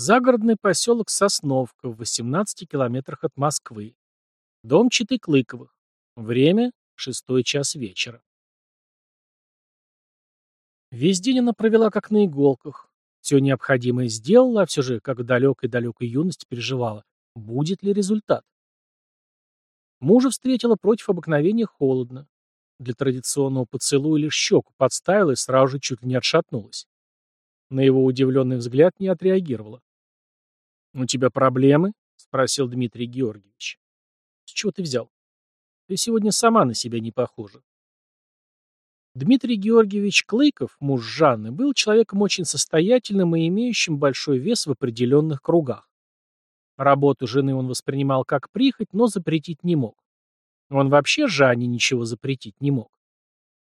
Загородный поселок Сосновка в 18 километрах от Москвы. Дом Читы Клыковых. Время – шестой час вечера. Весь день она провела как на иголках. Все необходимое сделала, а все же, как в далекой-далекой юности, переживала, будет ли результат. Мужа встретила против обыкновения холодно. Для традиционного поцелуя лишь щеку подставила и сразу же чуть ли не отшатнулась. На его удивленный взгляд не отреагировала. «У тебя проблемы?» — спросил Дмитрий Георгиевич. «С чего ты взял? Ты сегодня сама на себя не похожа». Дмитрий Георгиевич Клыков, муж Жанны, был человеком очень состоятельным и имеющим большой вес в определенных кругах. Работу жены он воспринимал как прихоть, но запретить не мог. Он вообще Жанне ничего запретить не мог.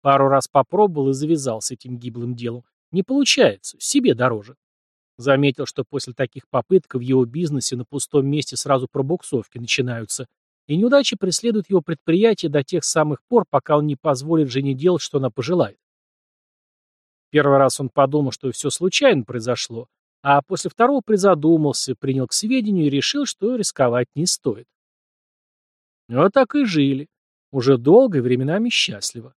Пару раз попробовал и завязал с этим гиблым делом. Не получается, себе дороже. Заметил, что после таких попыток в его бизнесе на пустом месте сразу пробуксовки начинаются, и неудачи преследуют его предприятие до тех самых пор, пока он не позволит жене делать, что она пожелает. Первый раз он подумал, что все случайно произошло, а после второго призадумался, принял к сведению и решил, что рисковать не стоит. Вот так и жили. Уже долго и временами счастливо.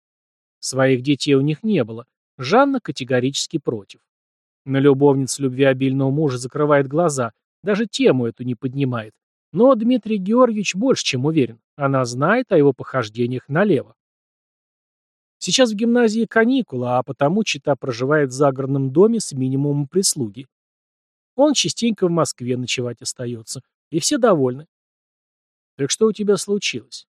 Своих детей у них не было. Жанна категорически против. На любовниц любвеобильного мужа закрывает глаза, даже тему эту не поднимает. Но Дмитрий Георгиевич больше чем уверен, она знает о его похождениях налево. Сейчас в гимназии каникулы, а потому Чита проживает в загородном доме с минимумом прислуги. Он частенько в Москве ночевать остается, и все довольны. «Так что у тебя случилось?»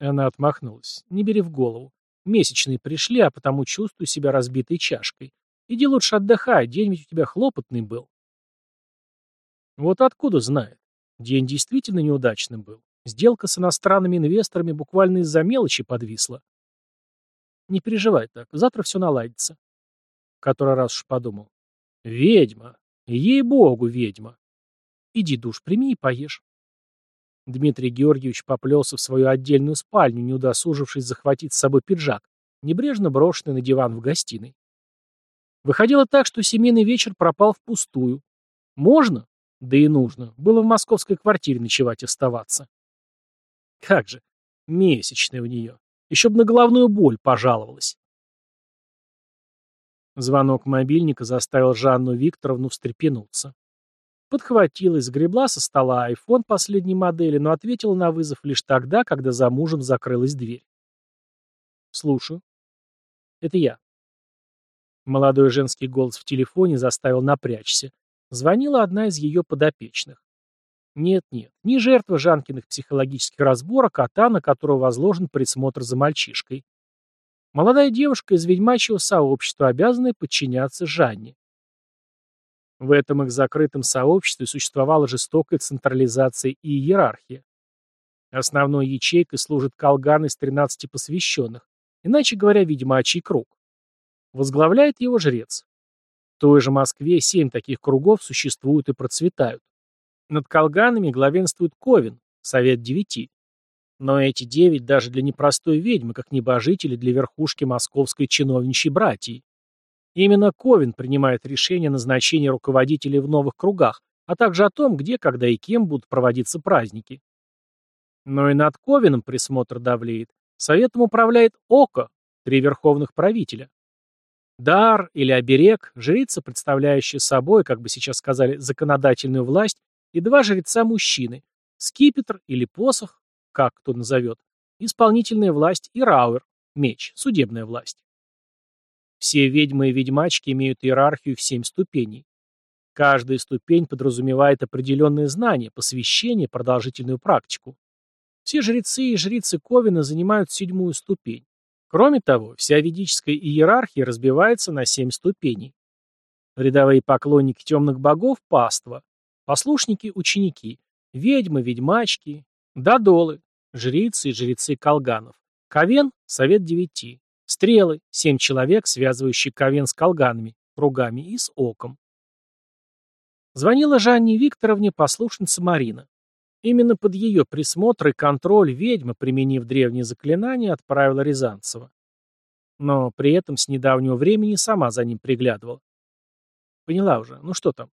Она отмахнулась. «Не бери в голову. Месячные пришли, а потому чувствую себя разбитой чашкой. Иди лучше отдыхай, день ведь у тебя хлопотный был. Вот откуда знает. День действительно неудачным был. Сделка с иностранными инвесторами буквально из-за мелочи подвисла. Не переживай так, завтра все наладится. Который раз уж подумал. Ведьма. Ей-богу, ведьма. Иди душ прими и поешь. Дмитрий Георгиевич поплелся в свою отдельную спальню, не удосужившись захватить с собой пиджак, небрежно брошенный на диван в гостиной. Выходило так, что семейный вечер пропал впустую. Можно, да и нужно, было в московской квартире ночевать оставаться. Как же, месячная у нее. Еще бы на головную боль пожаловалась. Звонок мобильника заставил Жанну Викторовну встрепенуться. Подхватила и сгребла со стола айфон последней модели, но ответила на вызов лишь тогда, когда за мужем закрылась дверь. «Слушаю». «Это я». Молодой женский голос в телефоне заставил напрячься. Звонила одна из ее подопечных. Нет-нет, не жертва Жанкиных психологических разборок, а та, на которую возложен присмотр за мальчишкой. Молодая девушка из ведьмачьего сообщества, обязанная подчиняться Жанне. В этом их закрытом сообществе существовала жестокая централизация и иерархия. Основной ячейкой служит колган из 13 посвященных, иначе говоря, ведьмачий круг. Возглавляет его жрец. В той же Москве семь таких кругов существуют и процветают. Над колганами главенствует Ковен, Совет Девяти. Но эти девять даже для непростой ведьмы, как небожители для верхушки московской чиновничьей братьи. Именно Ковен принимает решение о назначении руководителей в новых кругах, а также о том, где, когда и кем будут проводиться праздники. Но и над Ковеном присмотр давлеет. Советом управляет Око, три верховных правителя. Дар или оберег – жрица, представляющая собой, как бы сейчас сказали, законодательную власть, и два жреца-мужчины – скипетр или посох, как кто назовет, исполнительная власть и рауэр – меч, судебная власть. Все ведьмы и ведьмачки имеют иерархию в семь ступеней. Каждая ступень подразумевает определенные знания, посвящение, продолжительную практику. Все жрецы и жрицы Ковина занимают седьмую ступень. Кроме того, вся ведическая иерархия разбивается на семь ступеней. Рядовые поклонники темных богов – паства, послушники – ученики, ведьмы, ведьмачки, дадолы, жрицы и жрецы колганов, ковен – совет девяти, стрелы – семь человек, связывающие ковен с колганами, кругами и с оком. Звонила Жанне Викторовне послушница Марина. Именно под ее присмотр и контроль ведьма, применив древние заклинания, отправила Рязанцева. Но при этом с недавнего времени сама за ним приглядывала. Поняла уже. Ну что там?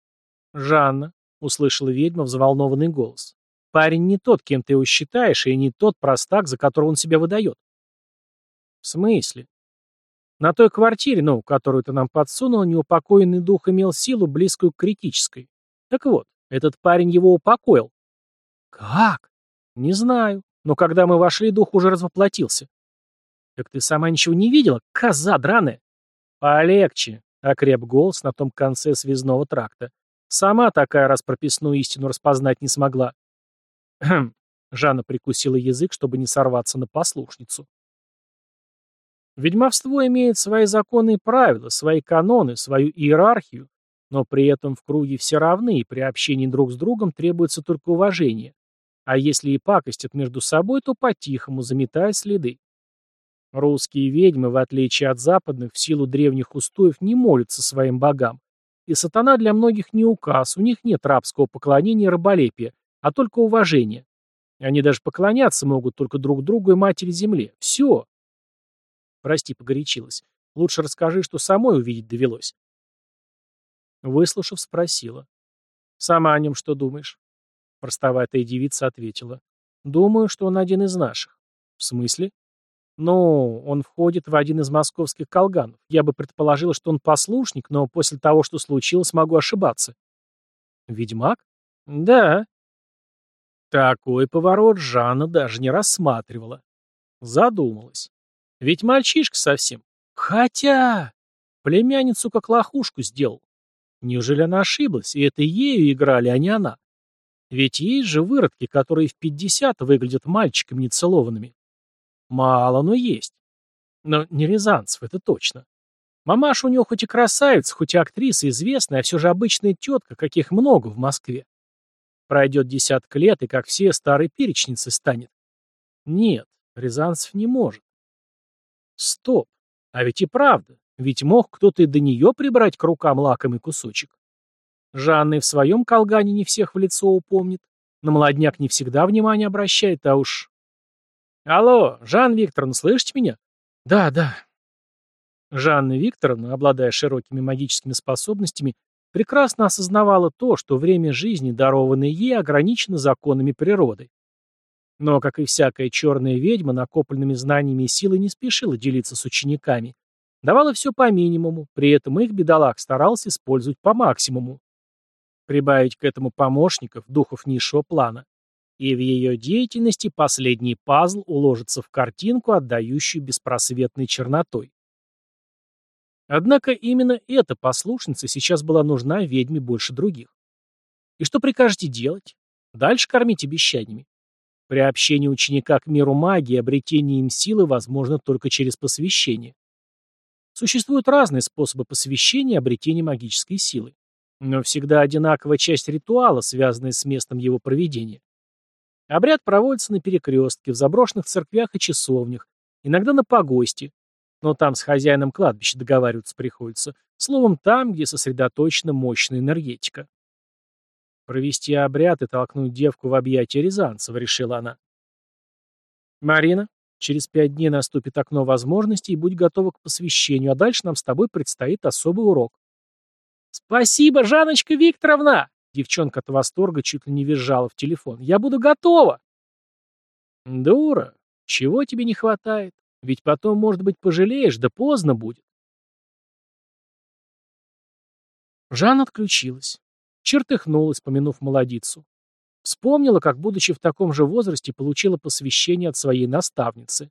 «Жанна», — услышала ведьма взволнованный голос. «Парень не тот, кем ты его считаешь, и не тот простак, за которого он себя выдает». «В смысле?» «На той квартире, ну, которую ты нам подсунула, неупокоенный дух имел силу, близкую к критической. Так вот, этот парень его упокоил». «Как?» «Не знаю. Но когда мы вошли, дух уже развоплотился». «Так ты сама ничего не видела? Коза драная!» «Полегче», — окреп голос на том конце связного тракта. «Сама такая раз прописную истину распознать не смогла». «Хм», — Жанна прикусила язык, чтобы не сорваться на послушницу. Ведьмовство имеет свои законы и правила, свои каноны, свою иерархию, но при этом в круге все равны, и при общении друг с другом требуется только уважение. А если и пакостят между собой, то по-тихому, заметая следы. Русские ведьмы, в отличие от западных, в силу древних устоев не молятся своим богам. И сатана для многих не указ, у них нет рабского поклонения и раболепия, а только уважения. Они даже поклоняться могут только друг другу и матери земле. Все. Прости, погорячилась. Лучше расскажи, что самой увидеть довелось. Выслушав, спросила. Сама о нем что думаешь? Простоватая девица ответила. Думаю, что он один из наших. В смысле? Ну, он входит в один из московских колганов. Я бы предположила, что он послушник, но после того, что случилось, могу ошибаться. Ведьмак? Да. Такой поворот Жанна даже не рассматривала. Задумалась. Ведь мальчишка совсем. Хотя... Племянницу как лохушку сделал. Неужели она ошиблась, и это ею играли, а не она? Ведь есть же выродки, которые в пятьдесят выглядят мальчиками нецелованными. Мало, но есть. Но не Рязанцев, это точно. Мамаша у него хоть и красавица, хоть и актриса известная, а все же обычная тетка, каких много в Москве. Пройдет десятка лет, и как все старой перечницей станет. Нет, Рязанцев не может. Стоп. А ведь и правда. Ведь мог кто-то и до нее прибрать к рукам лакомый кусочек. Жанна и в своем колгане не всех в лицо упомнит. На молодняк не всегда внимание обращает, а уж «Алло, Жанна Викторовна, слышите меня?» «Да, да». Жанна Викторовна, обладая широкими магическими способностями, прекрасно осознавала то, что время жизни, дарованное ей, ограничено законами природы. Но, как и всякая черная ведьма, накопленными знаниями и силой не спешила делиться с учениками. Давала все по минимуму, при этом их бедолаг старался использовать по максимуму. Прибавить к этому помощников, духов низшего плана, и в ее деятельности последний пазл уложится в картинку, отдающую беспросветной чернотой. Однако именно эта послушница сейчас была нужна ведьме больше других. И что прикажете делать? Дальше кормить обещаниями. Приобщение ученика к миру магии и обретение им силы возможно только через посвящение. Существуют разные способы посвящения и обретения магической силы. Но всегда одинаковая часть ритуала, связанная с местом его проведения. Обряд проводится на перекрестке, в заброшенных церквях и часовнях, иногда на погосте, но там с хозяином кладбища договариваться приходится, словом, там, где сосредоточена мощная энергетика. Провести обряд и толкнуть девку в объятия Рязанцева, решила она. Марина, через пять дней наступит окно возможностей, и будь готова к посвящению, а дальше нам с тобой предстоит особый урок. Спасибо, Жаночка Викторовна! Девчонка от восторга чуть ли не визжала в телефон. «Я буду готова!» «Дура! Чего тебе не хватает? Ведь потом, может быть, пожалеешь, да поздно будет!» Жанна отключилась. Чертыхнулась, помянув молодицу. Вспомнила, как, будучи в таком же возрасте, получила посвящение от своей наставницы.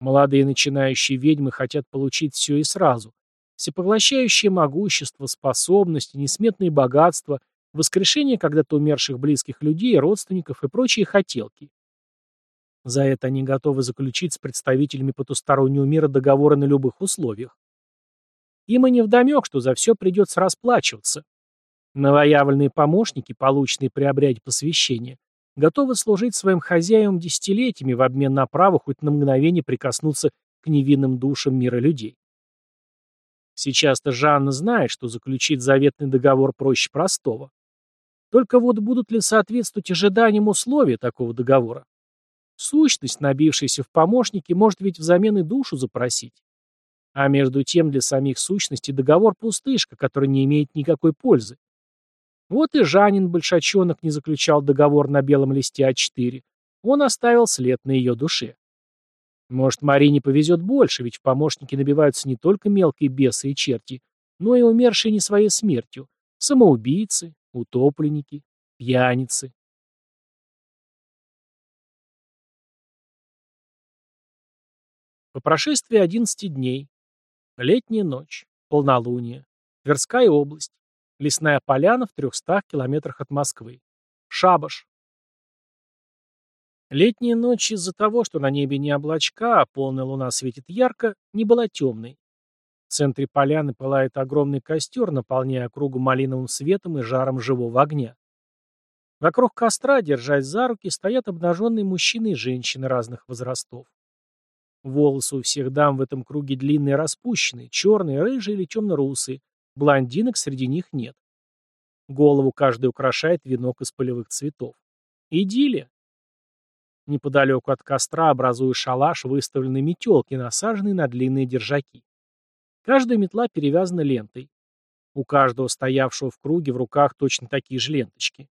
Молодые начинающие ведьмы хотят получить все и сразу. Всепоглощающее могущество, способности, несметные богатства, воскрешение когда-то умерших близких людей, родственников и прочие хотелки. За это они готовы заключить с представителями потустороннего мира договоры на любых условиях. Им и невдомек, что за все придется расплачиваться. Новоявленные помощники, полученные при обряде посвящения, готовы служить своим хозяевам десятилетиями в обмен на право хоть на мгновение прикоснуться к невинным душам мира людей. Сейчас-то Жанна знает, что заключить заветный договор проще простого. Только вот будут ли соответствовать ожиданиям условия такого договора? Сущность, набившаяся в помощники, может ведь взамен и душу запросить. А между тем для самих сущностей договор пустышка, который не имеет никакой пользы. Вот и Жанин Большачонок не заключал договор на белом листе А4. Он оставил след на ее душе. Может, Марине повезет больше, ведь в помощники набиваются не только мелкие бесы и черти, но и умершие не своей смертью, самоубийцы, утопленники, пьяницы. По прошествии 11 дней, летняя ночь, полнолуние, Тверская область, лесная поляна в 300 километрах от Москвы, Шабаш. Летняя ночь из-за того, что на небе не облачка, а полная луна светит ярко, не была темной. В центре поляны пылает огромный костер, наполняя округу малиновым светом и жаром живого огня. Вокруг костра, держась за руки, стоят обнаженные мужчины и женщины разных возрастов. Волосы у всех дам в этом круге длинные распущенные, черные, рыжие или темно-русые, блондинок среди них нет. Голову каждый украшает венок из полевых цветов. Идиллия. Неподалеку от костра, образуя шалаш, выставлены метелки, насаженные на длинные держаки. Каждая метла перевязана лентой. У каждого стоявшего в круге в руках точно такие же ленточки.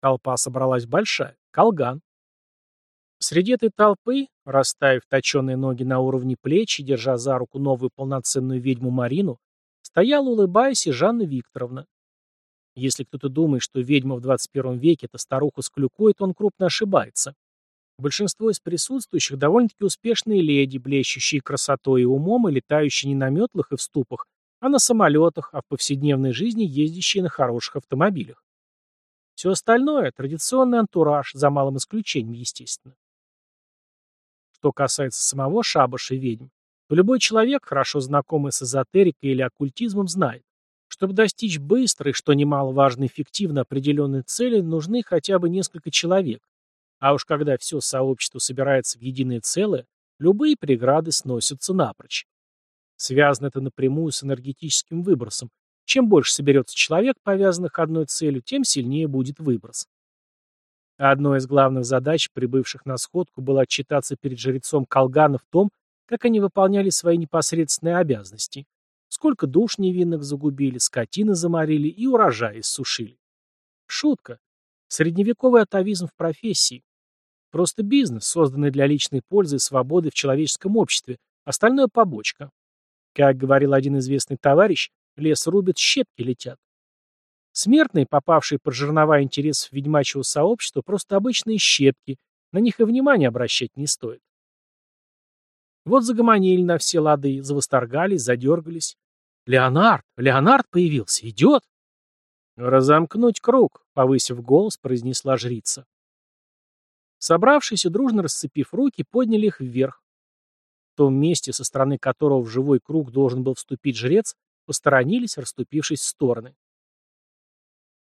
Толпа собралась большая. Колган. Среди этой толпы, расставив точеные ноги на уровне плеч и держа за руку новую полноценную ведьму Марину, стояла, улыбаясь, и Жанна Викторовна. Если кто-то думает, что ведьма в 21 веке – это старуха с клюкой, то он крупно ошибается. Большинство из присутствующих довольно-таки успешные леди, блещущие красотой и умом и летающие не на метлах и в ступах, а на самолетах, а в повседневной жизни ездящие на хороших автомобилях. Все остальное – традиционный антураж, за малым исключением, естественно. Что касается самого шабаша ведьм, то любой человек, хорошо знакомый с эзотерикой или оккультизмом, знает, чтобы достичь быстрой, что немаловажно эффективно определенной цели, нужны хотя бы несколько человек. А уж когда все сообщество собирается в единое целое, любые преграды сносятся напрочь. Связано это напрямую с энергетическим выбросом. Чем больше соберется человек, повязанных одной целью, тем сильнее будет выброс. Одной из главных задач прибывших на сходку было отчитаться перед жрецом Колгана в том, как они выполняли свои непосредственные обязанности. Сколько душ невинных загубили, скотины заморили и урожай иссушили. Шутка. Средневековый атовизм в профессии. Просто бизнес, созданный для личной пользы и свободы в человеческом обществе. Остальное побочка. Как говорил один известный товарищ, лес рубят, щепки летят. Смертные, попавшие под жернова интересов ведьмачьего сообщества, просто обычные щепки, на них и внимания обращать не стоит. Вот загомонили на все лады, завосторгались, задергались. «Леонард! Леонард появился! Идет!» «Разомкнуть круг», — повысив голос, произнесла жрица. Собравшиеся, дружно расцепив руки, подняли их вверх. В том месте, со стороны которого в живой круг должен был вступить жрец, посторонились, расступившись в стороны.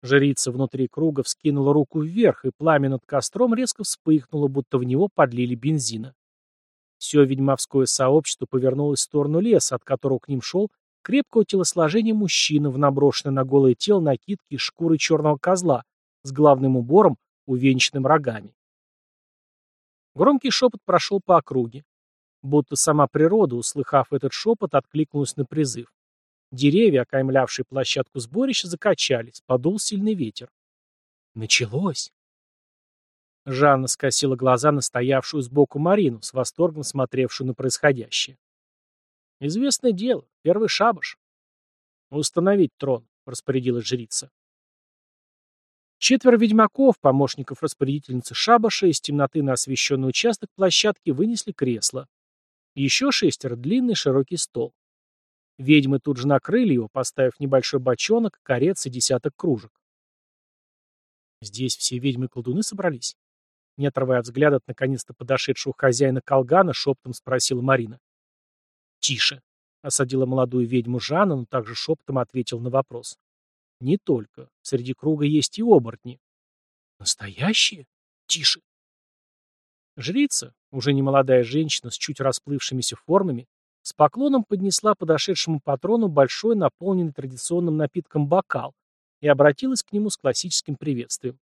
Жрица внутри круга вскинула руку вверх, и пламя над костром резко вспыхнуло, будто в него подлили бензина. Все ведьмовское сообщество повернулось в сторону леса, от которого к ним шел крепкого телосложения мужчина в наброшенной на голое тело накидке шкуры черного козла с главным убором, увенчанным рогами. Громкий шепот прошел по округе. Будто сама природа, услыхав этот шепот, откликнулась на призыв. Деревья, окаймлявшие площадку сборища, закачались, подул сильный ветер. Началось. Жанна скосила глаза на стоявшую сбоку Марину, с восторгом смотревшую на происходящее. «Известное дело. Первый шабаш». «Установить трон», — распорядилась жрица. Четверо ведьмаков, помощников распорядительницы шабаша, из темноты на освещенный участок площадки вынесли кресло. Еще шестеро — длинный широкий стол. Ведьмы тут же накрыли его, поставив небольшой бочонок, корец и десяток кружек. Здесь все ведьмы-колдуны собрались? Не отрывая взгляд от наконец-то подошедшего хозяина колгана, шептом спросила Марина. «Тише», — осадила молодую ведьму Жанна, но также шептом ответил на вопрос. «Не только. Среди круга есть и оборотни». «Настоящие? Тише». Жрица, уже немолодая женщина с чуть расплывшимися формами, с поклоном поднесла подошедшему патрону большой, наполненный традиционным напитком бокал и обратилась к нему с классическим приветствием.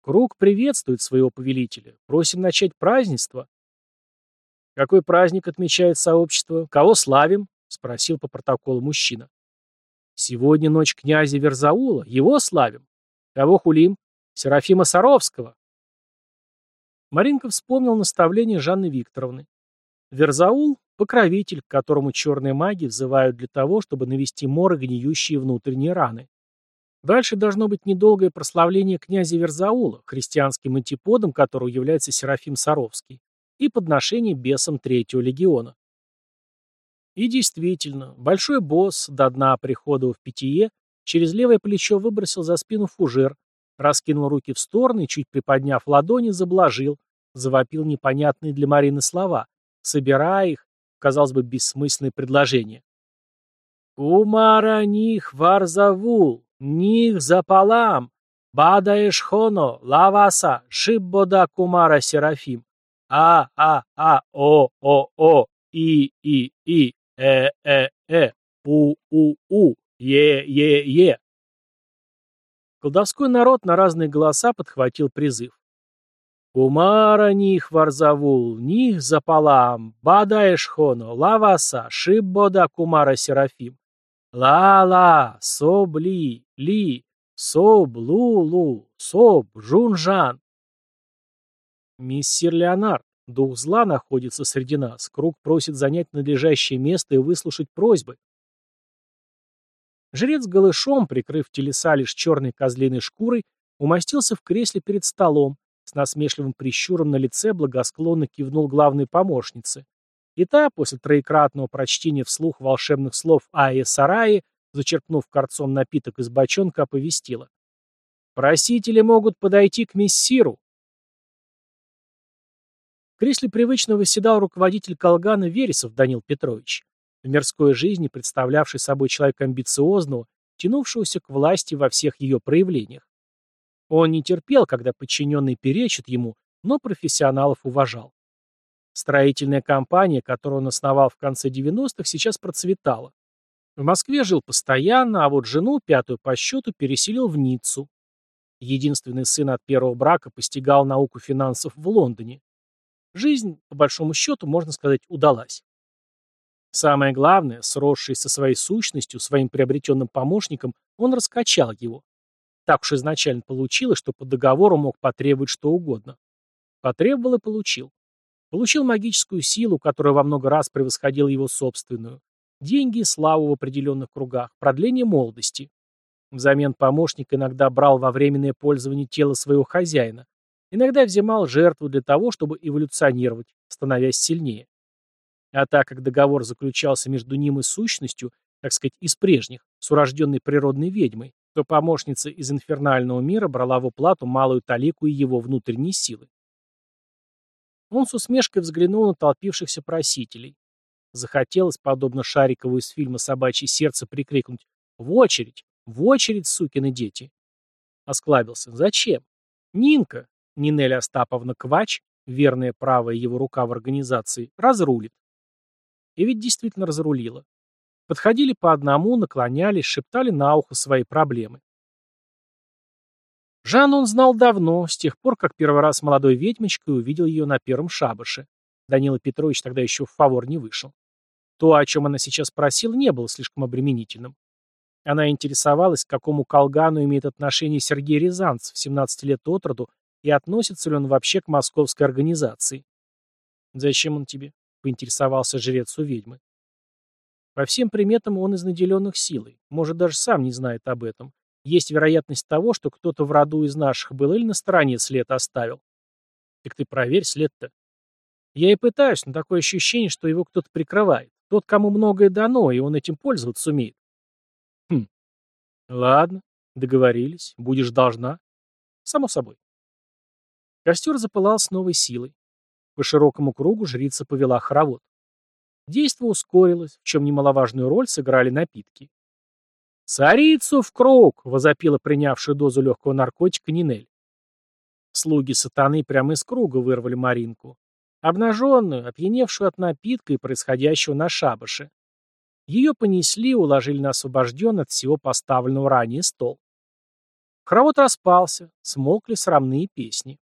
«Круг приветствует своего повелителя. Просим начать празднество». «Какой праздник отмечает сообщество? Кого славим?» — спросил по протоколу мужчина. Сегодня ночь князя Верзаула, его славим. Кого хулим? Серафима Саровского. Маринка вспомнил наставление Жанны Викторовны. Верзаул – покровитель, к которому черные маги взывают для того, чтобы навести моры гниющие внутренние раны. Дальше должно быть недолгое прославление князя Верзаула, христианским антиподом которого является Серафим Саровский, и подношение бесам Третьего легиона. И действительно, большой босс, до дна прихода в питье, через левое плечо выбросил за спину фужер, раскинул руки в стороны чуть приподняв ладони, заблажил, завопил непонятные для Марины слова, собирая их, казалось бы, бессмысленные предложения. «Кумара них варзавул, них запалам, бадаеш хоно, лаваса, шиббода кумара серафим, а, а, а, о, о, о, и, и, и, Э-э-э, у-у-у, е-е-е. Колдовской народ на разные голоса подхватил призыв. Кумара них варзавул, них запалам, бада эшхоно, лаваса, шиббода кумара серафим. Ла-ла, собли, ли, соб, лу-лу, соб, жунжан. Миссир Леонард, Дух зла находится среди нас. Круг просит занять надлежащее место и выслушать просьбы. Жрец голышом, прикрыв телеса лишь черной козлиной шкурой, умостился в кресле перед столом, с насмешливым прищуром на лице благосклонно кивнул главной помощнице. И та, после троекратного прочтения вслух волшебных слов Айя Сараи, зачерпнув корцом напиток из бочонка, оповестила. «Просители могут подойти к мессиру кресле привычно восседал руководитель Колгана Вересов Данил Петрович, в мирской жизни представлявший собой человека амбициозного, тянувшегося к власти во всех ее проявлениях. Он не терпел, когда подчиненные перечат ему, но профессионалов уважал. Строительная компания, которую он основал в конце 90-х, сейчас процветала. В Москве жил постоянно, а вот жену, пятую по счету, переселил в Ниццу. Единственный сын от первого брака постигал науку финансов в Лондоне. Жизнь, по большому счету, можно сказать, удалась. Самое главное, сросшись со своей сущностью, своим приобретенным помощником, он раскачал его. Так уж изначально получилось, что по договору мог потребовать что угодно. Потребовал и получил. Получил магическую силу, которая во много раз превосходила его собственную. Деньги и славу в определенных кругах, продление молодости. Взамен помощник иногда брал во временное пользование тело своего хозяина, Иногда взимал жертву для того, чтобы эволюционировать, становясь сильнее. А так как договор заключался между ним и сущностью, так сказать, из прежних, с урожденной природной ведьмой, то помощница из инфернального мира брала в уплату малую талику и его внутренней силы. Он с усмешкой взглянул на толпившихся просителей. Захотелось, подобно Шарикову из фильма «Собачье сердце», прикрикнуть «В очередь! В очередь, сукины дети!» Осклабился. «Зачем? Нинка, Нинель Остаповна Квач, верная правая его рука в организации, разрулит. И ведь действительно разрулила. Подходили по одному, наклонялись, шептали на ухо свои проблемы. Жанну он знал давно, с тех пор, как первый раз молодой ведьмочкой увидел ее на первом шабаше. Данила Петрович тогда еще в фавор не вышел. То, о чем она сейчас просила, не было слишком обременительным. Она интересовалась, к какому колгану имеет отношение Сергей Рязанцев, 17 лет от роду, и относится ли он вообще к московской организации. «Зачем он тебе?» — поинтересовался жрец у ведьмы. По всем приметам он из наделенных силой, может, даже сам не знает об этом. Есть вероятность того, что кто-то в роду из наших был или на стороне след оставил. Так ты проверь след-то. Я и пытаюсь, но такое ощущение, что его кто-то прикрывает. Тот, кому многое дано, и он этим пользоваться умеет. Хм. Ладно, договорились. Будешь должна. Само собой. Костер запылал с новой силой. По широкому кругу жрица повела хоровод. Действо ускорилось, в чем немаловажную роль сыграли напитки. «Царицу в круг!» — возопила принявшая дозу легкого наркотика Нинель. Слуги сатаны прямо из круга вырвали Маринку. Обнаженную, опьяневшую от напитка и происходящего на шабаше. Ее понесли и уложили на освобожденный от всего поставленного ранее стол. Хоровод распался, смолкли срамные песни.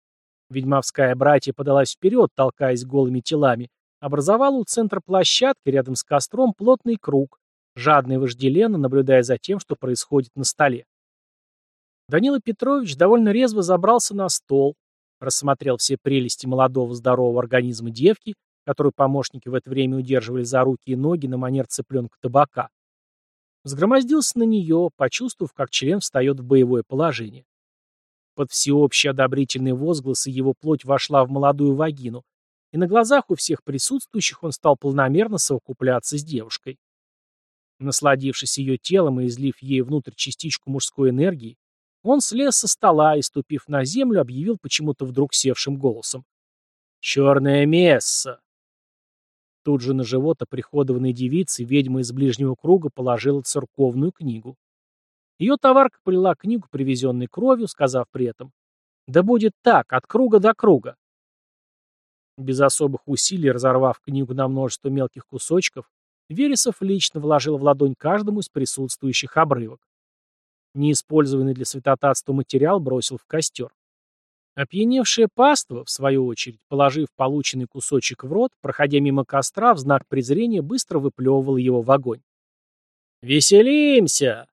Ведьмовская братья подалась вперед, толкаясь голыми телами, образовала у центра площадки рядом с костром плотный круг, жадно и вожделенно наблюдая за тем, что происходит на столе. Данила Петрович довольно резво забрался на стол, рассмотрел все прелести молодого здорового организма девки, которую помощники в это время удерживали за руки и ноги на манер цыпленка табака. Сгромоздился на нее, почувствовав, как член встает в боевое положение. Под всеобщие одобрительные возгласы его плоть вошла в молодую вагину, и на глазах у всех присутствующих он стал полномерно совокупляться с девушкой. Насладившись ее телом и излив ей внутрь частичку мужской энергии, он слез со стола и, ступив на землю, объявил почему-то вдруг севшим голосом. «Черное месса!» Тут же на живот оприходованной девицы ведьма из ближнего круга положила церковную книгу. Ее товарка полила книгу, привезенной кровью, сказав при этом «Да будет так, от круга до круга». Без особых усилий, разорвав книгу на множество мелких кусочков, Вересов лично вложил в ладонь каждому из присутствующих обрывок. Неиспользованный для святотатства материал бросил в костер. Опьяневшая паства, в свою очередь, положив полученный кусочек в рот, проходя мимо костра, в знак презрения быстро выплевывал его в огонь. «Веселимся!»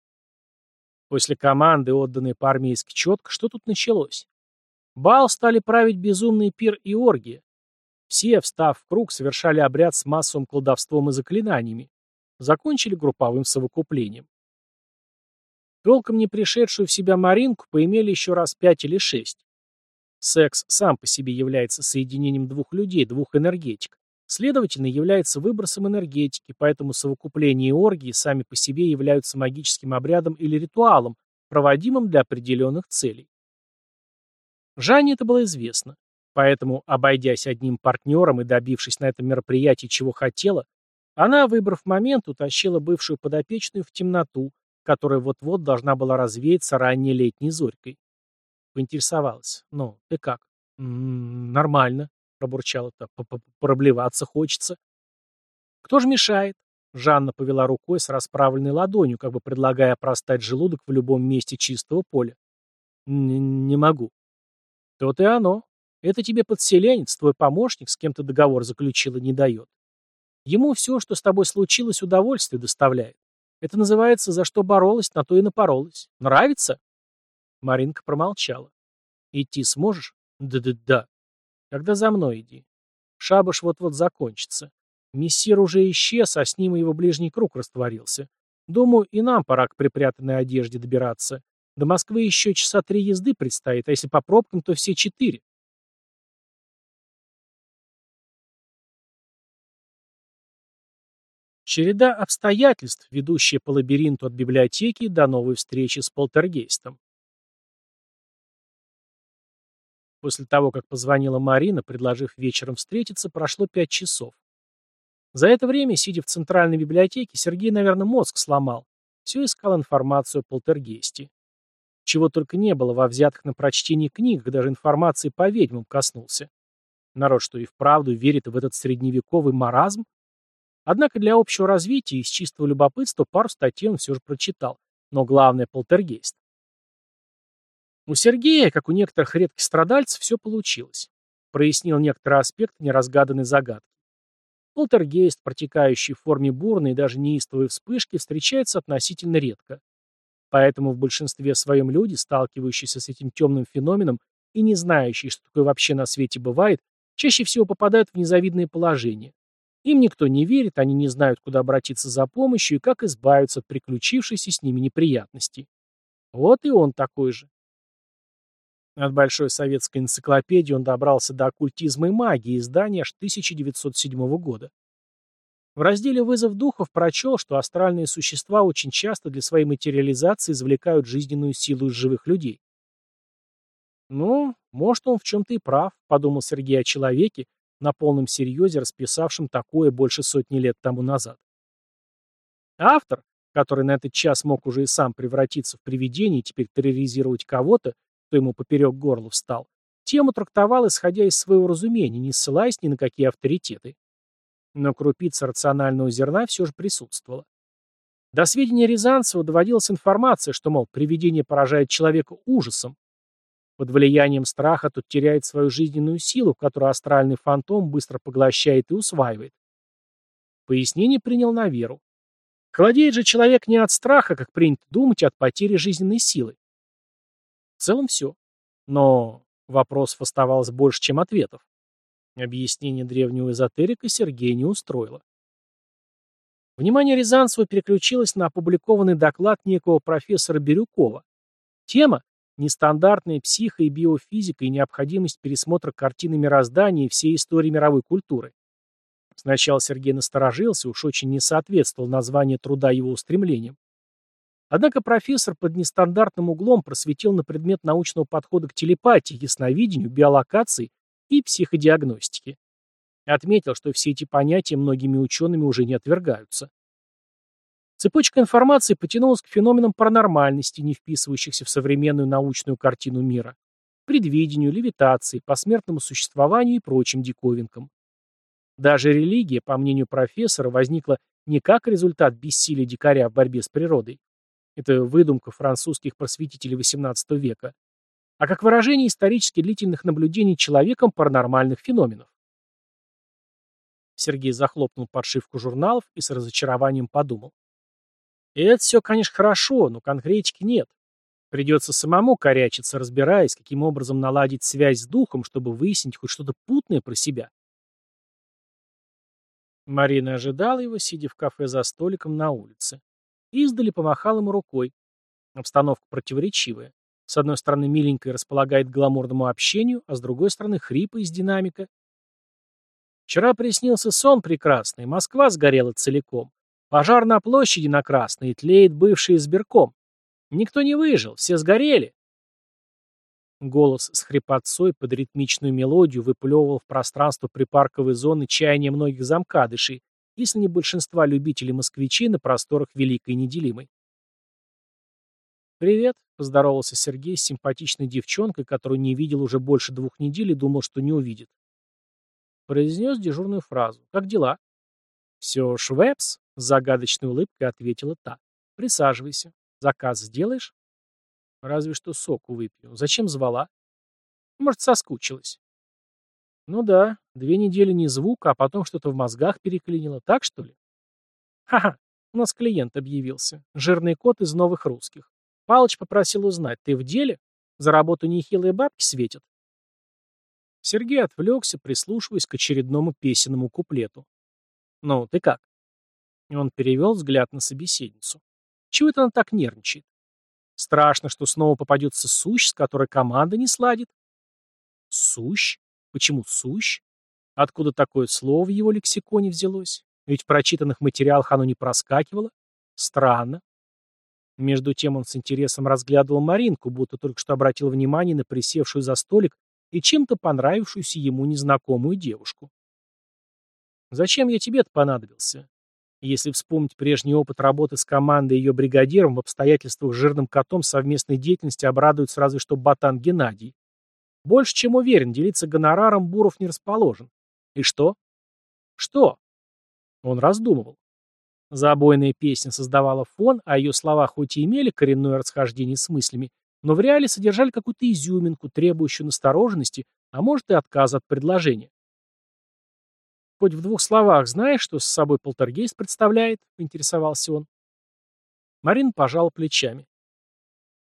После команды, отданной по-армейски четко, что тут началось? Бал стали править безумный пир и оргия. Все, встав в круг, совершали обряд с массовым колдовством и заклинаниями. Закончили групповым совокуплением. Толком не пришедшую в себя Маринку поимели еще раз пять или шесть. Секс сам по себе является соединением двух людей, двух энергетик. Следовательно, является выбросом энергетики, поэтому совокупление и оргии сами по себе являются магическим обрядом или ритуалом, проводимым для определенных целей. Жанне это было известно. Поэтому, обойдясь одним партнером и добившись на этом мероприятии чего хотела, она, выбрав момент, утащила бывшую подопечную в темноту, которая вот-вот должна была развеяться ранней летней зорькой. Поинтересовалась. «Ну, ты как?» «М -м, «Нормально», — пробурчала-то. «Проблеваться хочется». «Кто же мешает?» Жанна повела рукой с расправленной ладонью, как бы предлагая простать желудок в любом месте чистого поля. Н «Не могу». «То-то и оно. Это тебе подселенец, твой помощник, с кем то договор заключила, не дает. Ему все, что с тобой случилось, удовольствие доставляет. Это называется «за что боролась, на то и напоролась». Нравится?» Маринка промолчала. «Идти сможешь?» «Да-да-да». «Тогда за мной иди. Шабаш вот-вот закончится. Мессир уже исчез, а с ним и его ближний круг растворился. Думаю, и нам пора к припрятанной одежде добираться. До Москвы еще часа три езды предстоит, а если по пробкам, то все четыре». Череда обстоятельств, ведущая по лабиринту от библиотеки до новой встречи с полтергейстом. После того, как позвонила Марина, предложив вечером встретиться, прошло пять часов. За это время, сидя в центральной библиотеке, Сергей, наверное, мозг сломал. Все искал информацию о полтергейсте. Чего только не было во взятых на прочтение книгах, даже информации по ведьмам коснулся. Народ что и вправду верит в этот средневековый маразм? Однако для общего развития из чистого любопытства пару статей он все же прочитал. Но главное – полтергейст. У Сергея, как у некоторых редких страдальцев, все получилось. Прояснил некоторые аспекты неразгаданной загадки. Полтергейст, протекающий в форме бурной и даже неистовой вспышки, встречается относительно редко. Поэтому в большинстве своем люди, сталкивающиеся с этим темным феноменом и не знающие, что такое вообще на свете бывает, чаще всего попадают в незавидное положение. Им никто не верит, они не знают, куда обратиться за помощью и как избавиться от приключившейся с ними неприятностей. Вот и он такой же. От Большой советской энциклопедии он добрался до оккультизма и магии, издания аж 1907 года. В разделе «Вызов духов» прочел, что астральные существа очень часто для своей материализации извлекают жизненную силу из живых людей. «Ну, может, он в чем-то и прав», — подумал Сергей о человеке, на полном серьезе расписавшим такое больше сотни лет тому назад. Автор, который на этот час мог уже и сам превратиться в привидение и теперь терроризировать кого-то, кто ему поперек горла встал, тему трактовал, исходя из своего разумения, не ссылаясь ни на какие авторитеты. Но крупица рационального зерна все же присутствовала. До сведения Рязанцева доводилась информация, что, мол, привидение поражает человека ужасом, под влиянием страха тот теряет свою жизненную силу, которую астральный фантом быстро поглощает и усваивает. Пояснение принял на веру. Холодеет же человек не от страха, как принято думать, а от потери жизненной силы. Целом все. Но вопросов оставалось больше, чем ответов. Объяснение древнего эзотерика Сергея не устроило. Внимание Рязанцева переключилось на опубликованный доклад некого профессора Бирюкова. Тема – нестандартная психо- и биофизика и необходимость пересмотра картины мироздания и всей истории мировой культуры. Сначала Сергей насторожился, уж очень не соответствовал название труда его устремлениям. Однако профессор под нестандартным углом просветил на предмет научного подхода к телепатии, ясновидению, биолокации и психодиагностике. Отметил, что все эти понятия многими учеными уже не отвергаются. Цепочка информации потянулась к феноменам паранормальности, не вписывающихся в современную научную картину мира, предвидению, левитации, посмертному существованию и прочим диковинкам. Даже религия, по мнению профессора, возникла не как результат бессилия дикаря в борьбе с природой. Это выдумка французских просветителей XVIII века. А как выражение исторически длительных наблюдений человеком паранормальных феноменов. Сергей захлопнул подшивку журналов и с разочарованием подумал. это все, конечно, хорошо, но конкретики нет. Придется самому корячиться, разбираясь, каким образом наладить связь с духом, чтобы выяснить хоть что-то путное про себя. Марина ожидала его, сидя в кафе за столиком на улице. Издали помахал ему рукой. Обстановка противоречивая. С одной стороны, миленькая располагает к гламурному общению, а с другой стороны, хрипы из динамика. Вчера приснился сон прекрасный, Москва сгорела целиком. Пожар на площади на Красной, тлеет бывший избирком. Никто не выжил, все сгорели. Голос с хрипотцой под ритмичную мелодию выплевывал в пространство припарковой зоны чаяния многих замкадышей, если не большинства любителей москвичей на просторах Великой Неделимой. «Привет», — поздоровался Сергей с симпатичной девчонкой, которую не видел уже больше двух недель и думал, что не увидит. Произнес дежурную фразу. «Как дела?» «Все, швепс», — с загадочной улыбкой ответила та. «Присаживайся. Заказ сделаешь?» «Разве что соку выпью. Зачем звала?» «Может, соскучилась». «Ну да, две недели не звука, а потом что-то в мозгах переклинило. Так, что ли?» «Ха-ха, у нас клиент объявился. Жирный кот из новых русских. Палыч попросил узнать, ты в деле? За работу нехилые бабки светят?» Сергей отвлекся, прислушиваясь к очередному песенному куплету. «Ну, ты как?» И он перевел взгляд на собеседницу. «Чего это она так нервничает? Страшно, что снова попадется сущ, с которой команда не сладит». «Сущ? Почему сущ? Откуда такое слово в его лексиконе взялось? Ведь в прочитанных материалах оно не проскакивало. Странно. Между тем он с интересом разглядывал Маринку, будто только что обратил внимание на присевшую за столик и чем-то понравившуюся ему незнакомую девушку. «Зачем я тебе-то понадобился?» Если вспомнить прежний опыт работы с командой и ее бригадиром, в обстоятельствах с жирным котом совместной деятельности обрадуется разве что ботан Геннадий. Больше чем уверен, делиться гонораром Буров не расположен. И что? Что? Он раздумывал. Забойная песня создавала фон, а ее слова хоть и имели коренное расхождение с мыслями, но в реале содержали какую-то изюминку, требующую настороженности, а может и отказа от предложения. «Хоть в двух словах знаешь, что с собой полтергейст представляет?» — поинтересовался он. Марин пожал плечами.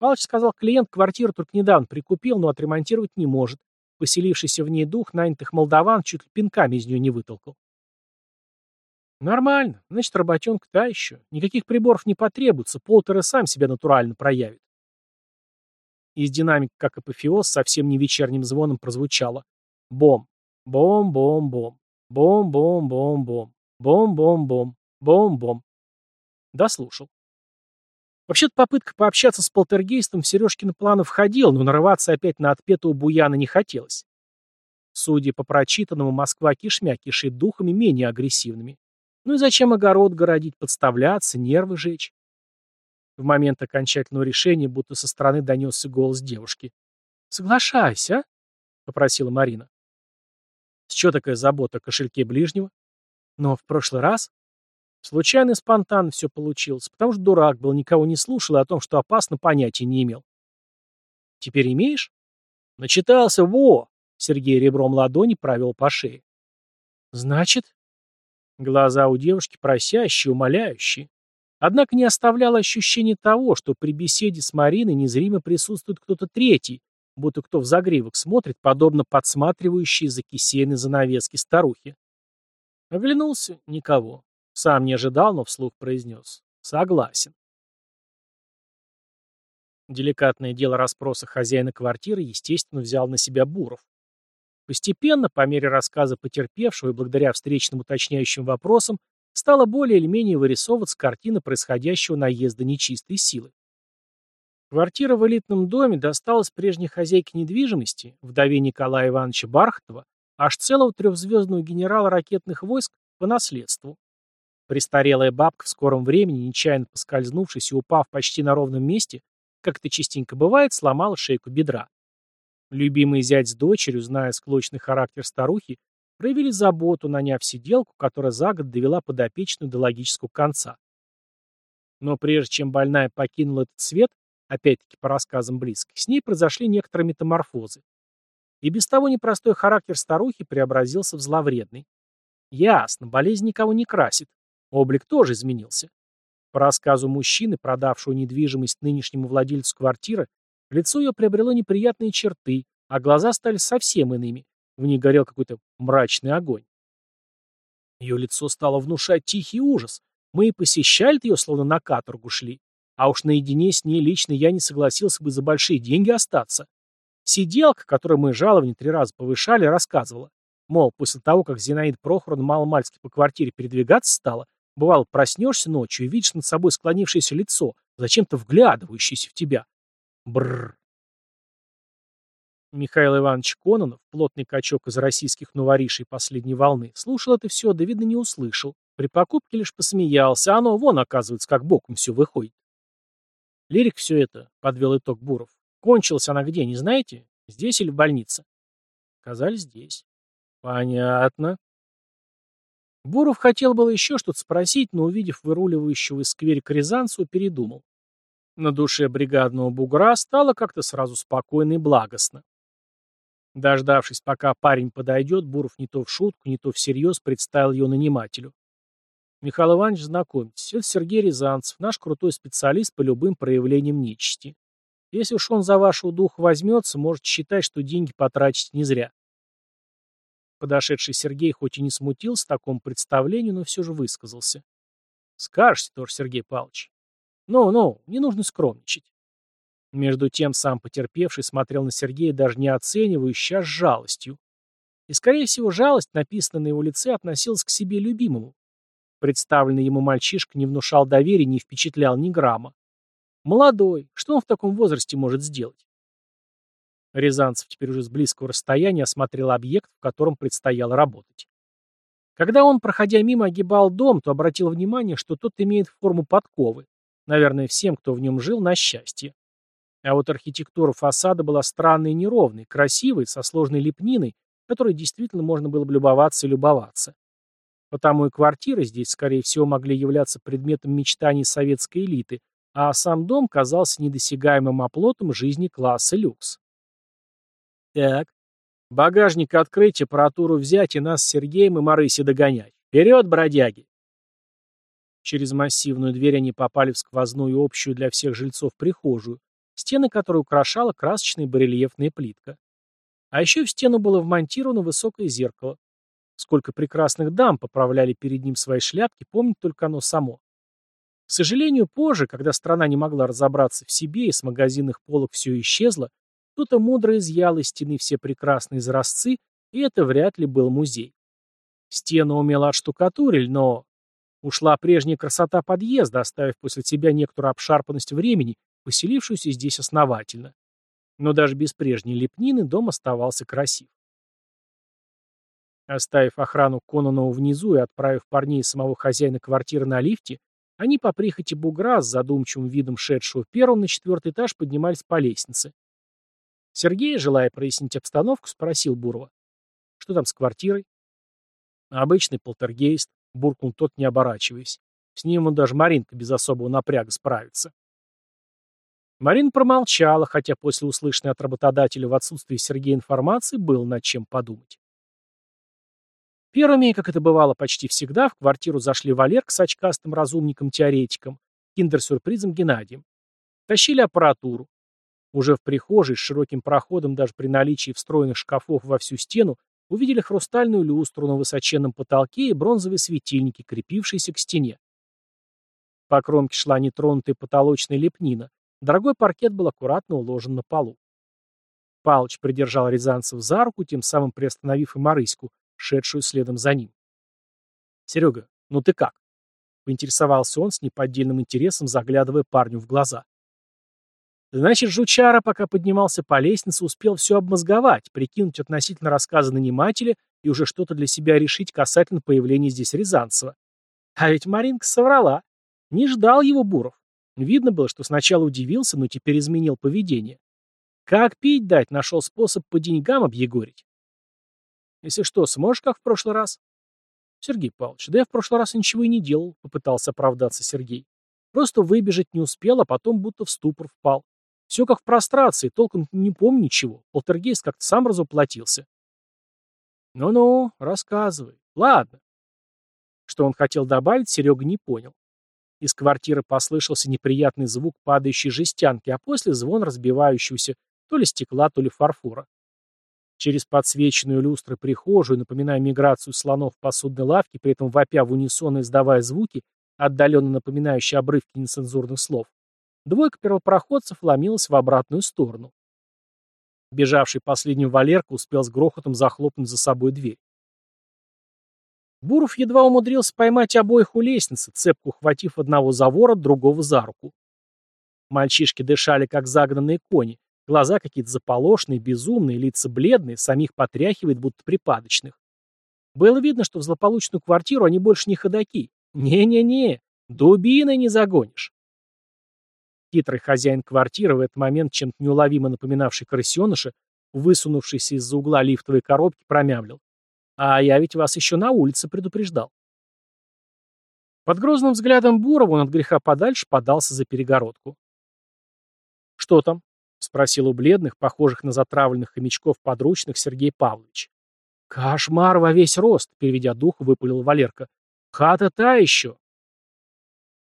Палыч сказал, клиент квартиру только недавно прикупил, но отремонтировать не может. Поселившийся в ней дух нанятых молдаван чуть ли пинками из нее не вытолкал. Нормально. Значит, работенка та еще. Никаких приборов не потребуется, Полтер и сам себя натурально проявит. Из динамика, как апофеоз, совсем не вечерним звоном прозвучало. Бом. Бом-бом-бом. Бом-бом-бом-бом. Бом-бом-бом. Бом-бом. Дослушал. Вообще-то попытка пообщаться с полтергейстом в Сережкин планы входила, но нарываться опять на отпетого буяна не хотелось. Судя по прочитанному, Москва кишмя кишит духами менее агрессивными. Ну и зачем огород городить, подставляться, нервы жечь? В момент окончательного решения будто со стороны донесся голос девушки. «Соглашайся, а?» — попросила Марина. «С чего такая забота о кошельке ближнего?» «Но в прошлый раз...» Случайно спонтанно все получилось, потому что дурак был, никого не слушал и о том, что опасно, понятия не имел. «Теперь имеешь?» «Начитался, во!» — Сергей ребром ладони провел по шее. «Значит?» Глаза у девушки просящие, умоляющие. Однако не оставляло ощущение того, что при беседе с Мариной незримо присутствует кто-то третий, будто кто в загривок смотрит, подобно подсматривающей за кисейной занавески старухи. Оглянулся — никого. Сам не ожидал, но вслух произнес. Согласен. Деликатное дело расспроса хозяина квартиры, естественно, взял на себя Буров. Постепенно, по мере рассказа потерпевшего и благодаря встречным уточняющим вопросам, стала более или менее вырисовываться картина происходящего наезда нечистой силы. Квартира в элитном доме досталась прежней хозяйке недвижимости, вдове Николая Ивановича Бархатова, аж целого трехзвездного генерала ракетных войск по наследству. Престарелая бабка в скором времени, нечаянно поскользнувшись и упав почти на ровном месте, как это частенько бывает, сломала шейку бедра. Любимый зять с дочерью, зная склочный характер старухи, проявили заботу, наняв сиделку, которая за год довела подопечную до логического конца. Но прежде чем больная покинула этот свет, опять-таки по рассказам близких, с ней произошли некоторые метаморфозы. И без того непростой характер старухи преобразился в зловредный. Ясно, болезнь никого не красит. Облик тоже изменился. По рассказу мужчины, продавшего недвижимость нынешнему владельцу квартиры, лицо ее приобрело неприятные черты, а глаза стали совсем иными. В них горел какой-то мрачный огонь. Ее лицо стало внушать тихий ужас. Мы и посещали ее, словно на каторгу шли. А уж наедине с ней лично я не согласился бы за большие деньги остаться. Сиделка, которую мы жалование три раза повышали, рассказывала. Мол, после того, как Зинаида Прохоровна маломальски по квартире передвигаться стала, бывало, проснешься ночью и видишь над собой склонившееся лицо, зачем-то вглядывающееся в тебя. Бррр. Михаил Иванович Кононов, плотный качок из российских новоришей последней волны, слушал это все, да, видно, не услышал. При покупке лишь посмеялся, а оно, вон, оказывается, как боком все выходит. Лирик все это, подвел итог Буров. Кончилась она где, не знаете? Здесь или в больнице? Сказали здесь. Понятно. Буров хотел было еще что-то спросить, но, увидев выруливающего из скверика Рязанцева, передумал. На душе бригадного бугра стало как-то сразу спокойно и благостно. Дождавшись, пока парень подойдет, Буров не то в шутку, не то всерьез представил ее нанимателю. Михаил Иванович, знакомьтесь, это Сергей Рязанцев, наш крутой специалист по любым проявлениям нечисти. Если уж он за вашего духа возьмется, можете считать, что деньги потратить не зря. Подошедший Сергей хоть и не смутился такому представлению, но все же высказался. Скажете тоже, Сергей Павлович. Ну-ну, не нужно скромничать. Между тем сам потерпевший смотрел на Сергея даже не оценивающе, а с жалостью. И, скорее всего, жалость, написанная на его лице, относилась к себе любимому. Представленный ему мальчишка не внушал доверия, не впечатлял ни грамма. Молодой, что он в таком возрасте может сделать? Рязанцев теперь уже с близкого расстояния осмотрел объект, в котором предстояло работать. Когда он, проходя мимо, огибал дом, то обратил внимание, что тот имеет форму подковы. Наверное, всем, кто в нем жил, на счастье. А вот архитектура фасада была странной и неровной, красивой, со сложной лепниной, которой действительно можно было бы любоваться и любоваться. Потому и квартиры здесь, скорее всего, могли являться предметом мечтаний советской элиты, а сам дом казался недосягаемым оплотом жизни класса люкс. Так, багажник открыть, аппаратуру взять и нас с Сергеем и Марыси догонять. Вперед, бродяги! Через массивную дверь они попали в сквозную общую для всех жильцов прихожую, стены которой украшала красочная барельефная плитка. А еще в стену было вмонтировано высокое зеркало. Сколько прекрасных дам поправляли перед ним свои шляпки, помнит только оно само. К сожалению, позже, когда страна не могла разобраться в себе и с магазинных полок все исчезло, кто-то мудро изъял из стены все прекрасные изразцы, и это вряд ли был музей. Стену умело отштукатурили, но ушла прежняя красота подъезда, оставив после себя некоторую обшарпанность времени, поселившуюся здесь основательно. Но даже без прежней лепнины дом оставался красив. Оставив охрану Кононова внизу и отправив парней самого хозяина квартиры на лифте, они по прихоти бугра с задумчивым видом шедшего первым на четвертый этаж поднимались по лестнице. Сергей, желая прояснить обстановку, спросил Бурова. «Что там с квартирой?» «Обычный полтергейст», — буркнул тот, не оборачиваясь. «С ним он даже Маринка без особого напряга справится». Марин промолчала, хотя после услышанной от работодателя в отсутствии Сергея информации было над чем подумать. Первыми, как это бывало почти всегда, в квартиру зашли Валерк с очкастым разумником-теоретиком, киндер-сюрпризом Геннадием. Тащили аппаратуру. Уже в прихожей с широким проходом даже при наличии встроенных шкафов во всю стену увидели хрустальную люстру на высоченном потолке и бронзовые светильники, крепившиеся к стене. По кромке шла нетронутая потолочная лепнина. Дорогой паркет был аккуратно уложен на полу. Палыч придержал Рязанцев за руку, тем самым приостановив и Марыську, шедшую следом за ним. «Серега, ну ты как?» — поинтересовался он с неподдельным интересом, заглядывая парню в глаза. Значит, жучара, пока поднимался по лестнице, успел все обмозговать, прикинуть относительно рассказа нанимателя и уже что-то для себя решить касательно появления здесь Рязанцева. А ведь Маринка соврала. Не ждал его Буров. Видно было, что сначала удивился, но теперь изменил поведение. Как пить дать, нашел способ по деньгам объегорить. Если что, сможешь, как в прошлый раз? Сергей Павлович, да я в прошлый раз ничего и не делал, попытался оправдаться Сергей. Просто выбежать не успел, а потом будто в ступор впал. Все как в прострации, толком не помню ничего. Полтергейст как-то сам разоплатился. Ну-ну, рассказывай. Ладно. Что он хотел добавить, Серега не понял. Из квартиры послышался неприятный звук падающей жестянки, а после звон разбивающегося то ли стекла, то ли фарфора. Через подсвеченную люстры прихожую, напоминая миграцию слонов в посудной лавке, при этом вопя в унисон и издавая звуки, отдаленно напоминающие обрывки нецензурных слов, Двойка первопроходцев ломилась в обратную сторону. Бежавший последним Валерка успел с грохотом захлопнуть за собой дверь. Буров едва умудрился поймать обоих у лестницы, цепку ухватив одного за ворот, другого за руку. Мальчишки дышали, как загнанные кони, глаза какие-то заполошные, безумные, лица бледные, самих потряхивает, будто припадочных. Было видно, что в злополучную квартиру они больше не ходаки. Не-не-не, дубиной не загонишь. Хитрый хозяин квартиры, в этот момент чем-то неуловимо напоминавший крысеныша, высунувшийся из-за угла лифтовой коробки, промямлил. «А я ведь вас еще на улице предупреждал». Под грозным взглядом Бурова он от греха подальше подался за перегородку. «Что там?» — спросил у бледных, похожих на затравленных хомячков подручных Сергей Павлович. «Кошмар во весь рост!» — переведя дух, выпалил Валерка. «Хата та еще!»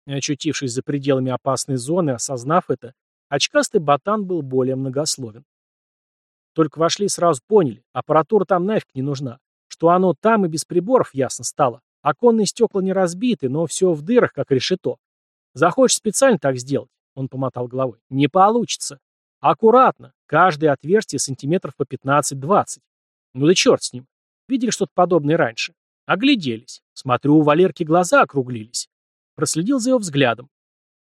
Очутившись за пределами опасной зоны, осознав это, очкастый ботан был более многословен. Только вошли сразу поняли, аппаратура там нафиг не нужна, что оно там и без приборов ясно стало. Оконные стекла не разбиты, но все в дырах, как решето. Захочешь специально так сделать, он помотал головой, не получится. Аккуратно, каждое отверстие сантиметров по 15-20. Ну да черт с ним. Видели что-то подобное раньше? Огляделись. Смотрю, у Валерки глаза округлились. Проследил за его взглядом.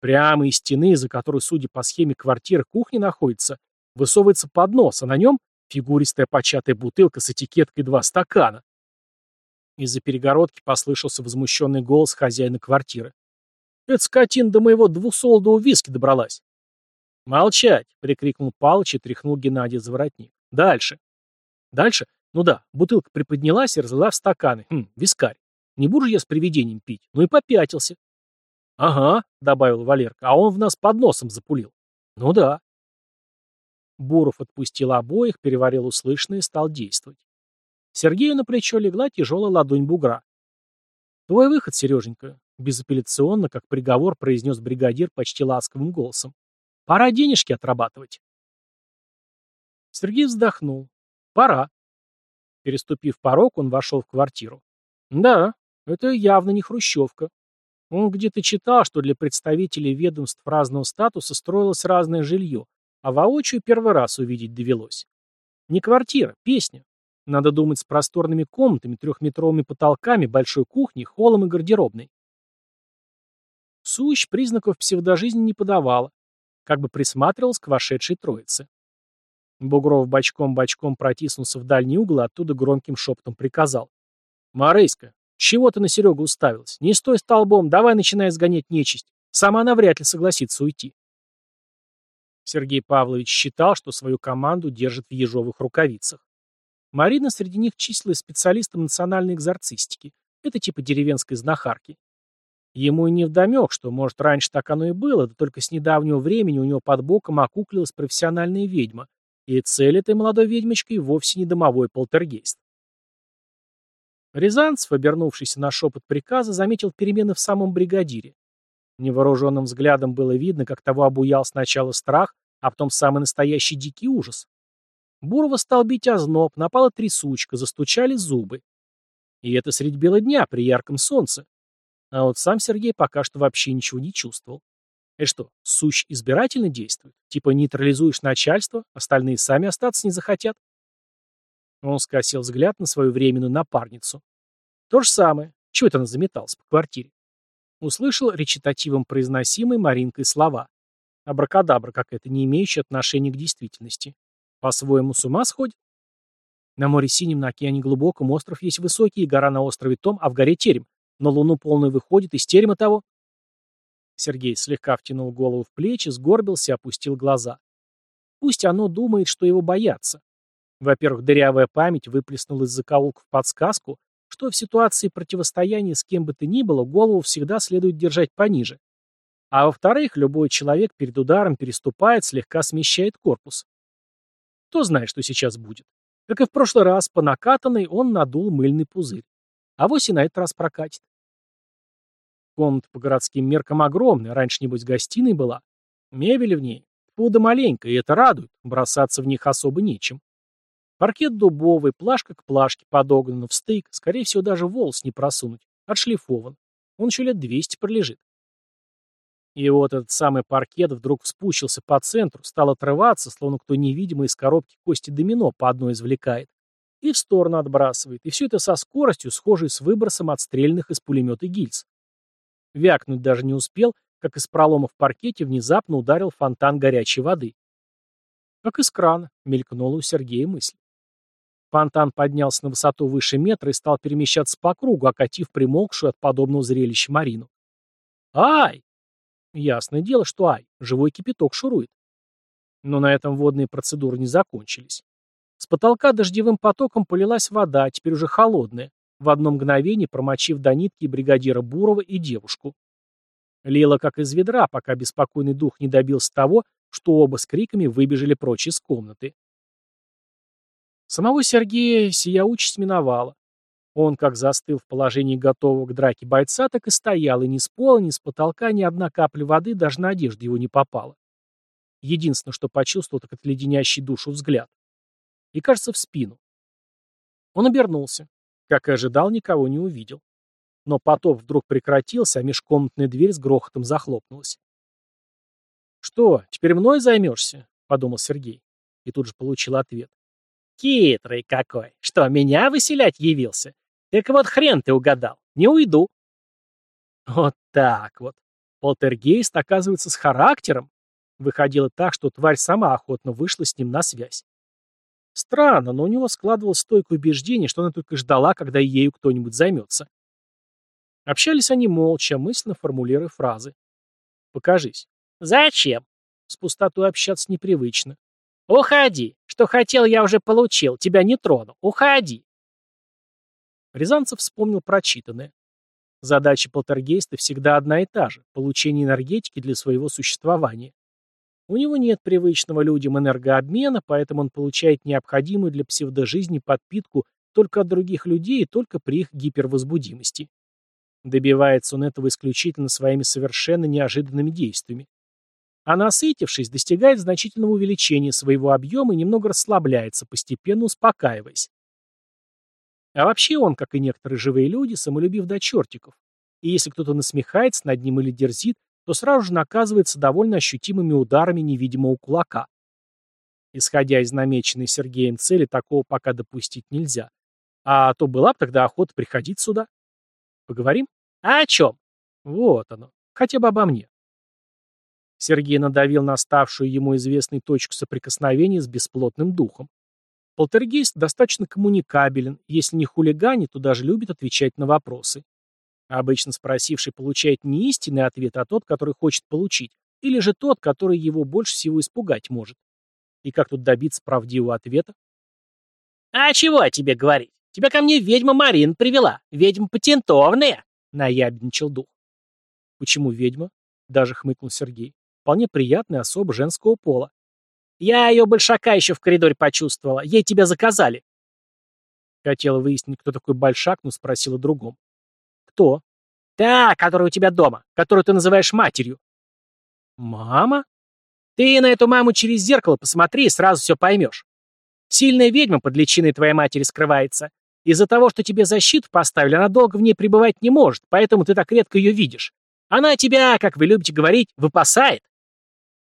Прямо из стены, за которой, судя по схеме квартиры, кухня находится, высовывается поднос, а на нем фигуристая початая бутылка с этикеткой «два стакана». Из-за перегородки послышался возмущенный голос хозяина квартиры. «Эта скотина до моего двухсолодового виски добралась». «Молчать!» — прикрикнул Палыч и тряхнул Геннадия за воротник. «Дальше». «Дальше? Ну да, бутылка приподнялась и разлила в стаканы. Хм, вискарь. Не буду же я с привидением пить. Ну и попятился. «Ага», — добавил Валерка, — «а он в нас под носом запулил». «Ну да». Буров отпустил обоих, переварил услышанное и стал действовать. Сергею на плечо легла тяжелая ладонь бугра. «Твой выход, Сереженька», — безапелляционно, как приговор, произнес бригадир почти ласковым голосом. «Пора денежки отрабатывать». Сергей вздохнул. «Пора». Переступив порог, он вошел в квартиру. «Да, это явно не хрущевка. Он где-то читал, что для представителей ведомств разного статуса строилось разное жилье, а воочию первый раз увидеть довелось. Не квартира, песня. Надо думать с просторными комнатами, трехметровыми потолками, большой кухней, холлом и гардеробной. Сущ признаков псевдожизни не подавала, как бы присматривалась к вошедшей троице. Бугров бочком-бочком протиснулся в дальний угол, оттуда громким шепотом приказал. «Марыська, чего ты на Серегу уставилась? Не стой столбом, давай начинай сгонять нечисть. Сама она вряд ли согласится уйти. Сергей Павлович считал, что свою команду держит в ежовых рукавицах. Марина среди них числилась специалистом национальной экзорцистики. Это типа деревенской знахарки. Ему и не вдомек, что, может, раньше так оно и было, да только с недавнего времени у него под боком окуклилась профессиональная ведьма, и цель этой молодой ведьмочкой вовсе не домовой полтергейст. Рязанцев, обернувшийся на шепот приказа, заметил перемены в самом бригадире. Невооруженным взглядом было видно, как того обуял сначала страх, а потом самый настоящий дикий ужас. Бурова стал бить озноб, напала трясучка, застучали зубы. И это средь бела дня, при ярком солнце. А вот сам Сергей пока что вообще ничего не чувствовал. И что, сущ избирательно действует? Типа нейтрализуешь начальство, остальные сами остаться не захотят? Он скосил взгляд на свою временную напарницу. То же самое. Чего это она заметалась по квартире? Услышал речитативом произносимые Маринкой слова. Абракадабра какая-то, не имеющая отношения к действительности. По-своему с ума сходит? На море синем, на океане глубоком, остров есть высокий, и гора на острове Том, а в горе терем. На луну полную выходит, из терема того. Сергей слегка втянул голову в плечи, сгорбился и опустил глаза. Пусть оно думает, что его боятся. Во-первых, дырявая память выплеснула из закоулков подсказку, что в ситуации противостояния с кем бы то ни было, голову всегда следует держать пониже. А во-вторых, любой человек перед ударом переступает, слегка смещает корпус. Кто знает, что сейчас будет. Как и в прошлый раз, по накатанной он надул мыльный пузырь. А вось и на этот раз прокатит. Комната по городским меркам огромная, раньше, небось, гостиной была. Мебель в ней, пуда маленькая, и это радует, бросаться в них особо нечем. Паркет дубовый, плашка к плашке подогнана в стык, скорее всего, даже волос не просунуть, отшлифован. Он еще лет двести пролежит. И вот этот самый паркет вдруг вспучился по центру, стал отрываться, словно кто невидимый из коробки кости домино по одной извлекает, и в сторону отбрасывает, и все это со скоростью, схожей с выбросом отстрельных из пулемета гильз. Вякнуть даже не успел, как из пролома в паркете внезапно ударил фонтан горячей воды. Как из крана, мелькнула у Сергея мысль. Фонтан поднялся на высоту выше метра и стал перемещаться по кругу, окатив примолкшую от подобного зрелища Марину. «Ай!» Ясное дело, что ай, живой кипяток шурует. Но на этом водные процедуры не закончились. С потолка дождевым потоком полилась вода, теперь уже холодная, в одно мгновение промочив до нитки бригадира Бурова и девушку. Лила как из ведра, пока беспокойный дух не добился того, что оба с криками выбежали прочь из комнаты. Самого Сергея сия участь миновала. Он как застыл в положении готового к драке бойца, так и стоял, и ни с пола, ни с потолка ни одна капля воды даже на одежду его не попала. Единственное, что почувствовал, так это леденящий душу взгляд. И, кажется, в спину. Он обернулся. Как и ожидал, никого не увидел. Но потоп вдруг прекратился, а межкомнатная дверь с грохотом захлопнулась. «Что, теперь мной займешься?» — подумал Сергей. И тут же получил ответ. Хитрый какой. Что, меня выселять явился? Так вот хрен ты угадал. Не уйду. Вот так вот. Полтергейст оказывается с характером. Выходило так, что тварь сама охотно вышла с ним на связь. Странно, но у него складывалось стойкое убеждение, что она только ждала, когда ею кто-нибудь займется. Общались они молча, мысленно формулируя фразы. «Покажись». «Зачем?» С пустотой общаться непривычно. «Уходи! Что хотел, я уже получил. Тебя не трону. Уходи!» Рязанцев вспомнил прочитанное. Задача полтергейста всегда одна и та же – получение энергетики для своего существования. У него нет привычного людям энергообмена, поэтому он получает необходимую для псевдожизни подпитку только от других людей и только при их гипервозбудимости. Добивается он этого исключительно своими совершенно неожиданными действиями а насытившись, достигает значительного увеличения своего объема и немного расслабляется, постепенно успокаиваясь. А вообще он, как и некоторые живые люди, самолюбив до чертиков. И если кто-то насмехается над ним или дерзит, то сразу же наказывается довольно ощутимыми ударами невидимого кулака. Исходя из намеченной Сергеем цели, такого пока допустить нельзя. А то была бы тогда охота приходить сюда. Поговорим? А о чем? Вот оно. Хотя бы обо мне. Сергей надавил на ставшую ему известной точку соприкосновения с бесплотным духом. Полтергейст достаточно коммуникабелен, если не хулиганит, то даже любит отвечать на вопросы. Обычно спросивший получает не истинный ответ, а тот, который хочет получить, или же тот, который его больше всего испугать может. И как тут добиться правдивого ответа? «А чего тебе говорить? Тебя ко мне ведьма Марин привела. Ведьма патентованная!» — наябедничал дух. «Почему ведьма?» — даже хмыкнул Сергей. Вполне приятная особа женского пола. Я ее большака еще в коридоре почувствовала. Ей тебя заказали. Хотела выяснить, кто такой большак, но спросила другом. Кто? Та, которая у тебя дома, которую ты называешь матерью. Мама? Ты на эту маму через зеркало посмотри и сразу все поймешь. Сильная ведьма под личиной твоей матери скрывается. Из-за того, что тебе защиту поставили, она долго в ней пребывать не может, поэтому ты так редко ее видишь. Она тебя, как вы любите говорить, выпасает.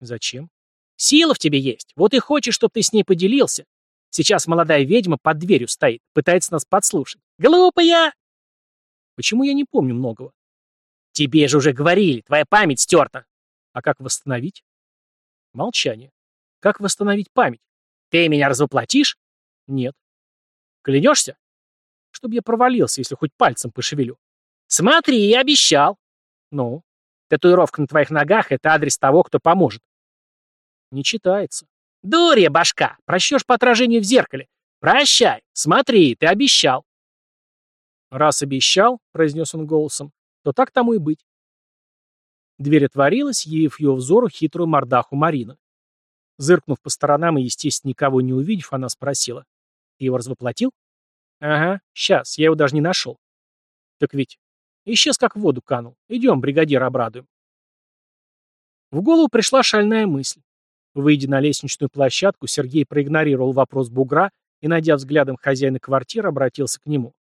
Зачем? Сила в тебе есть. Вот и хочешь, чтобы ты с ней поделился. Сейчас молодая ведьма под дверью стоит, пытается нас подслушать. Глупая! Почему я не помню многого? Тебе же уже говорили, твоя память стерта. А как восстановить? Молчание. Как восстановить память? Ты меня развоплотишь? Нет. Клянешься? Чтоб я провалился, если хоть пальцем пошевелю. Смотри, я обещал. Ну? Татуировка на твоих ногах — это адрес того, кто поможет. Не читается. Дурья башка, прощешь по отражению в зеркале. Прощай, смотри, ты обещал. Раз обещал, произнес он голосом, то так тому и быть. Дверь отворилась, явив ее взору хитрую мордаху Марина. Зыркнув по сторонам и, естественно, никого не увидев, она спросила. «Ты его развоплотил?» «Ага, сейчас, я его даже не нашел». «Так ведь исчез как в воду канул. Идем, бригадир, обрадуем». В голову пришла шальная мысль. Выйдя на лестничную площадку, Сергей проигнорировал вопрос бугра и, найдя взглядом хозяина квартиры, обратился к нему.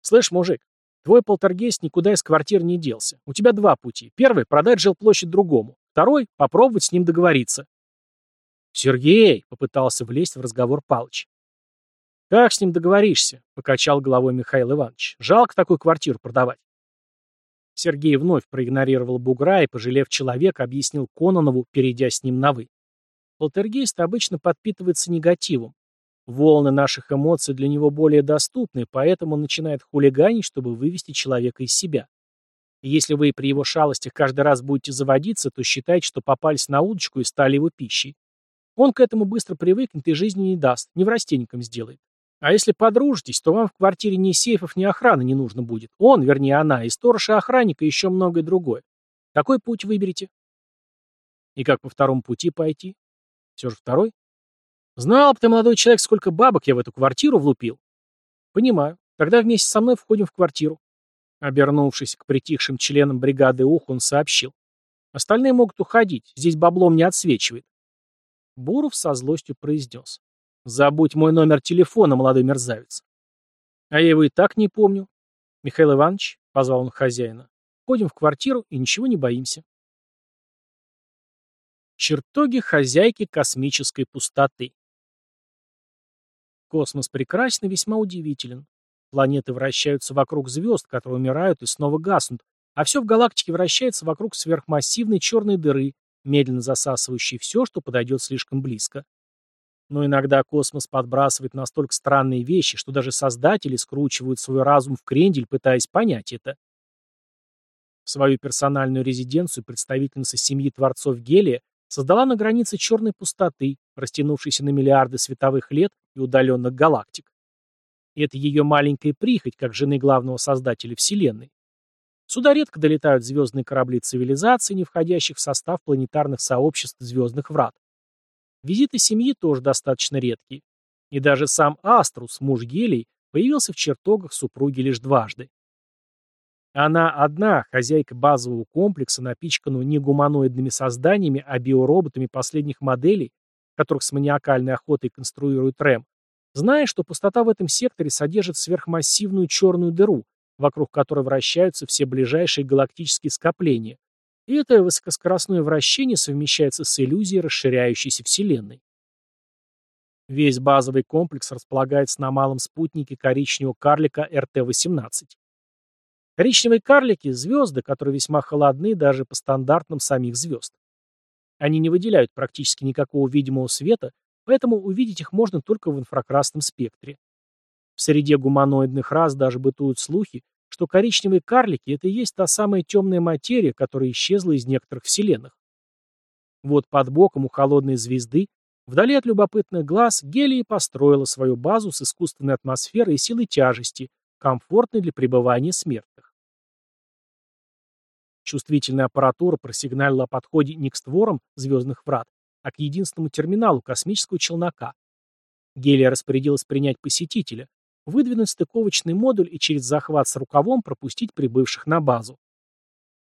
«Слышь, мужик, твой полтергейст никуда из квартир не делся. У тебя два пути. Первый — продать жилплощадь другому. Второй — попробовать с ним договориться». «Сергей!» — попытался влезть в разговор Палыч. «Как с ним договоришься?» — покачал головой Михаил Иванович. «Жалко такую квартиру продавать». Сергей вновь проигнорировал бугра и, пожалев человека, объяснил Кононову, перейдя с ним на «вы». Полтергейст обычно подпитывается негативом. Волны наших эмоций для него более доступны, поэтому он начинает хулиганить, чтобы вывести человека из себя. Если вы при его шалостях каждый раз будете заводиться, то считайте, что попались на удочку и стали его пищей. Он к этому быстро привыкнет и жизни не даст, не в растенником сделает. А если подружитесь, то вам в квартире ни сейфов, ни охраны не нужно будет. Он, вернее она, и сторож, и охранник, и еще многое другое. Какой путь выберете? И как по второму пути пойти? Все же второй? Знал бы ты, молодой человек, сколько бабок я в эту квартиру влупил. Понимаю. Тогда вместе со мной входим в квартиру. Обернувшись к притихшим членам бригады Ух, он сообщил. Остальные могут уходить, здесь баблом не отсвечивает. Буров со злостью произнес. Забудь мой номер телефона, молодой мерзавец. А я его и так не помню. Михаил Иванович, позвал он хозяина. Входим в квартиру и ничего не боимся. Чертоги хозяйки космической пустоты. Космос прекрасен и весьма удивителен. Планеты вращаются вокруг звезд, которые умирают и снова гаснут, а все в галактике вращается вокруг сверхмассивной черной дыры, медленно засасывающей все, что подойдет слишком близко. Но иногда космос подбрасывает настолько странные вещи, что даже создатели скручивают свой разум в крендель, пытаясь понять это. Свою персональную резиденцию представительница семьи творцов Гелия создала на границе черной пустоты, растянувшейся на миллиарды световых лет и удаленных галактик. И это ее маленькая прихоть, как жены главного создателя Вселенной. Сюда редко долетают звездные корабли цивилизации, не входящих в состав планетарных сообществ звездных врат. Визиты семьи тоже достаточно редкие. И даже сам Аструс, муж Гелий, появился в чертогах супруги лишь дважды. Она одна, хозяйка базового комплекса, напичканного не гуманоидными созданиями, а биороботами последних моделей, которых с маниакальной охотой конструирует РЭМ, зная, что пустота в этом секторе содержит сверхмассивную черную дыру, вокруг которой вращаются все ближайшие галактические скопления. И это высокоскоростное вращение совмещается с иллюзией расширяющейся Вселенной. Весь базовый комплекс располагается на малом спутнике коричневого карлика РТ-18. Коричневые карлики – звезды, которые весьма холодны даже по стандартам самих звезд. Они не выделяют практически никакого видимого света, поэтому увидеть их можно только в инфракрасном спектре. В среде гуманоидных рас даже бытуют слухи, что коричневые карлики – это и есть та самая темная материя, которая исчезла из некоторых вселенных. Вот под боком у холодной звезды, вдали от любопытных глаз, Гелия построила свою базу с искусственной атмосферой и силой тяжести, комфортной для пребывания смертных. Чувствительная аппаратура просигналила о подходе не к створам звездных врат, а к единственному терминалу космического челнока. Гелия распорядилась принять посетителя. выдвинуть стыковочный модуль и через захват с рукавом пропустить прибывших на базу.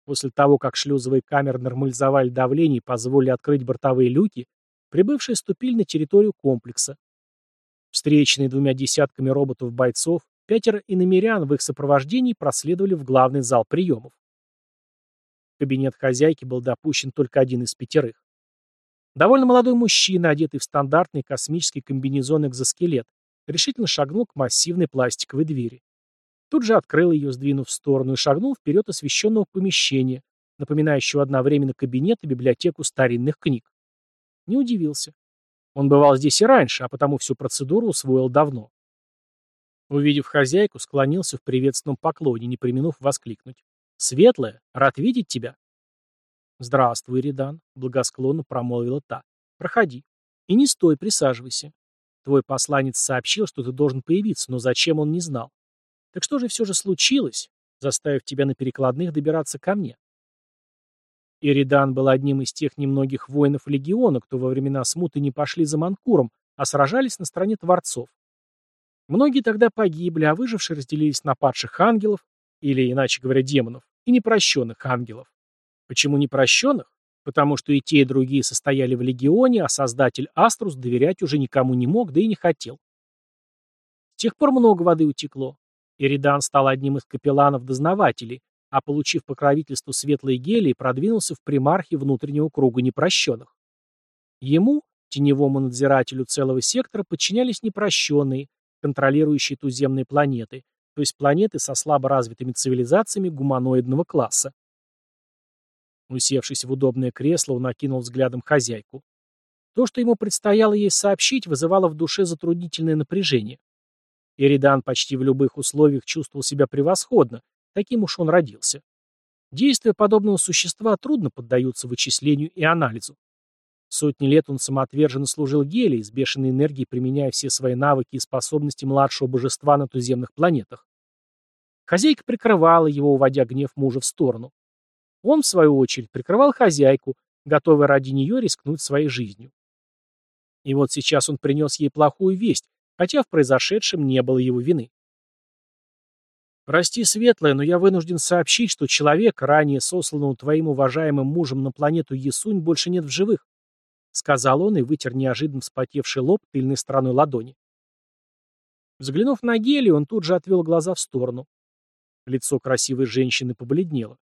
После того, как шлюзовые камеры нормализовали давление и позволили открыть бортовые люки, прибывшие ступили на территорию комплекса. Встреченные двумя десятками роботов-бойцов, пятеро иномерян в их сопровождении проследовали в главный зал приемов. Кабинет хозяйки был допущен только один из пятерых. Довольно молодой мужчина, одетый в стандартный космический комбинезон-экзоскелет, решительно шагнул к массивной пластиковой двери. Тут же открыл ее, сдвинув в сторону, и шагнул вперед освещенного помещения, напоминающего одновременно кабинет и библиотеку старинных книг. Не удивился. Он бывал здесь и раньше, а потому всю процедуру усвоил давно. Увидев хозяйку, склонился в приветственном поклоне, не применув воскликнуть. «Светлая, рад видеть тебя!» «Здравствуй, Редан», — благосклонно промолвила та. «Проходи. И не стой, присаживайся. Твой посланец сообщил, что ты должен появиться, но зачем он не знал. Так что же все же случилось, заставив тебя на перекладных добираться ко мне?» Иридан был одним из тех немногих воинов легиона, кто во времена смуты не пошли за Манкуром, а сражались на стороне Творцов. Многие тогда погибли, а выжившие разделились на падших ангелов, или, иначе говоря, демонов, и непрощенных ангелов. Почему непрощенных? Потому что и те, и другие состояли в легионе, а создатель Аструс доверять уже никому не мог, да и не хотел. С тех пор много воды утекло. Иридан стал одним из капелланов-дознавателей, а получив покровительство светлой гелии, продвинулся в примархи внутреннего круга непрощенных. Ему, теневому надзирателю целого сектора, подчинялись непрощенные, контролирующие туземные планеты, то есть планеты со слабо развитыми цивилизациями гуманоидного класса. Усевшись в удобное кресло, он окинул взглядом хозяйку. То, что ему предстояло ей сообщить, вызывало в душе затруднительное напряжение. Иридан почти в любых условиях чувствовал себя превосходно, таким уж он родился. Действия подобного существа трудно поддаются вычислению и анализу. Сотни лет он самоотверженно служил Гелии, с бешеной энергией применяя все свои навыки и способности младшего божества на туземных планетах. Хозяйка прикрывала его, уводя гнев мужа в сторону. Он, в свою очередь, прикрывал хозяйку, готовый ради нее рискнуть своей жизнью. И вот сейчас он принес ей плохую весть, хотя в произошедшем не было его вины. «Прости, Светлая, но я вынужден сообщить, что человек, ранее сосланного твоим уважаемым мужем на планету Ясунь, больше нет в живых», сказал он и вытер неожиданно вспотевший лоб тыльной стороной ладони. Взглянув на Гелию, он тут же отвел глаза в сторону. Лицо красивой женщины побледнело.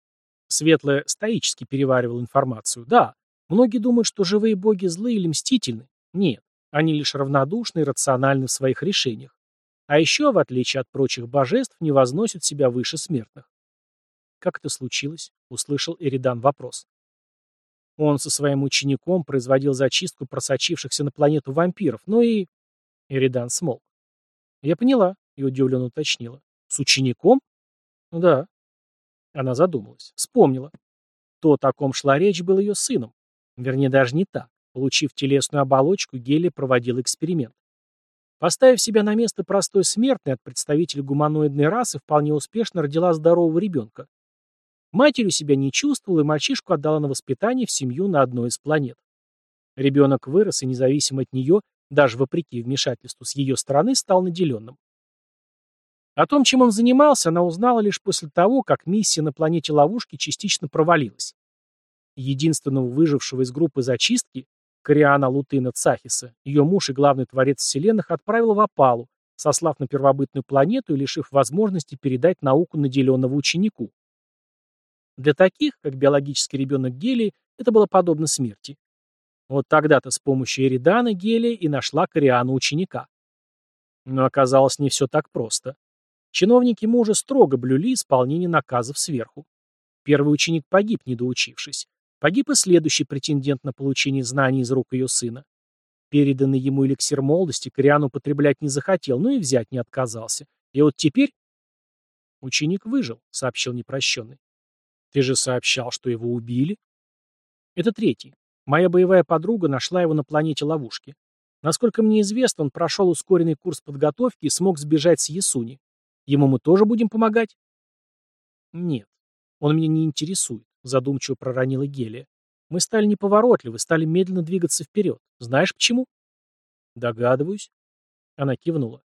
Светлая стоически переваривала информацию. Да, многие думают, что живые боги злые или мстительны. Нет, они лишь равнодушны и рациональны в своих решениях. А еще, в отличие от прочих божеств, не возносят себя выше смертных. «Как это случилось?» — услышал Эридан вопрос. Он со своим учеником производил зачистку просочившихся на планету вампиров, ну и... Эридан смолк. «Я поняла», — и удивленно уточнила. «С учеником?» «Да». Она задумалась. Вспомнила. Тот, о ком шла речь, был ее сыном. Вернее, даже не так. Получив телесную оболочку, Гелия проводил эксперимент. Поставив себя на место простой смертной от представителя гуманоидной расы, вполне успешно родила здорового ребенка. Матерью себя не чувствовала, и мальчишку отдала на воспитание в семью на одной из планет. Ребенок вырос и, независимо от нее, даже вопреки вмешательству с ее стороны, стал наделенным. О том, чем он занимался, она узнала лишь после того, как миссия на планете ловушки частично провалилась. Единственного выжившего из группы зачистки, Кориана Лутына Цахиса, ее муж и главный творец вселенных отправил в опалу, сослав на первобытную планету и лишив возможности передать науку наделенного ученику. Для таких, как биологический ребенок Гелии, это было подобно смерти. Вот тогда-то с помощью Эридана Гелия и нашла Кориану ученика. Но оказалось не все так просто. Чиновники мужа строго блюли исполнение наказов сверху. Первый ученик погиб, не доучившись. Погиб и следующий претендент на получение знаний из рук ее сына. Переданный ему эликсир молодости Кориан употреблять не захотел, но и взять не отказался. И вот теперь... Ученик выжил, сообщил непрощенный. Ты же сообщал, что его убили? Это третий. Моя боевая подруга нашла его на планете ловушки. Насколько мне известно, он прошел ускоренный курс подготовки и смог сбежать с Ясуни. Ему мы тоже будем помогать? Нет, он меня не интересует, задумчиво проронила Гелия. Мы стали неповоротливы, стали медленно двигаться вперед. Знаешь почему? Догадываюсь. Она кивнула.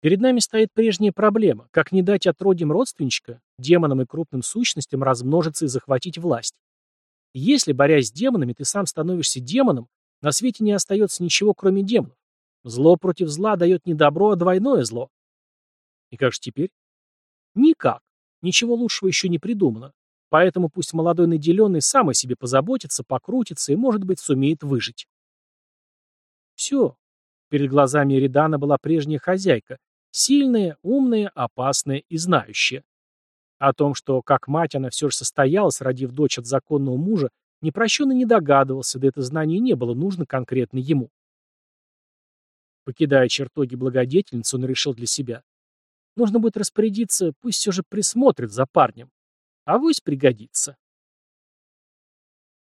Перед нами стоит прежняя проблема, как не дать отродьям родственничка, демонам и крупным сущностям размножиться и захватить власть. Если, борясь с демонами, ты сам становишься демоном, на свете не остается ничего, кроме демонов. Зло против зла дает не добро, а двойное зло. И как же теперь? Никак. Ничего лучшего еще не придумано. Поэтому пусть молодой наделенный сам о себе позаботится, покрутится и, может быть, сумеет выжить. Все. Перед глазами Эридана была прежняя хозяйка, Сильная, умная, опасная и знающая. О том, что как мать она все же состоялась, родив дочь от законного мужа, непрощенно не догадывался, да это знание не было нужно конкретно ему. Покидая чертоги благодетельницы, он решил для себя. Нужно будет распорядиться, пусть все же присмотрит за парнем. А вось пригодится.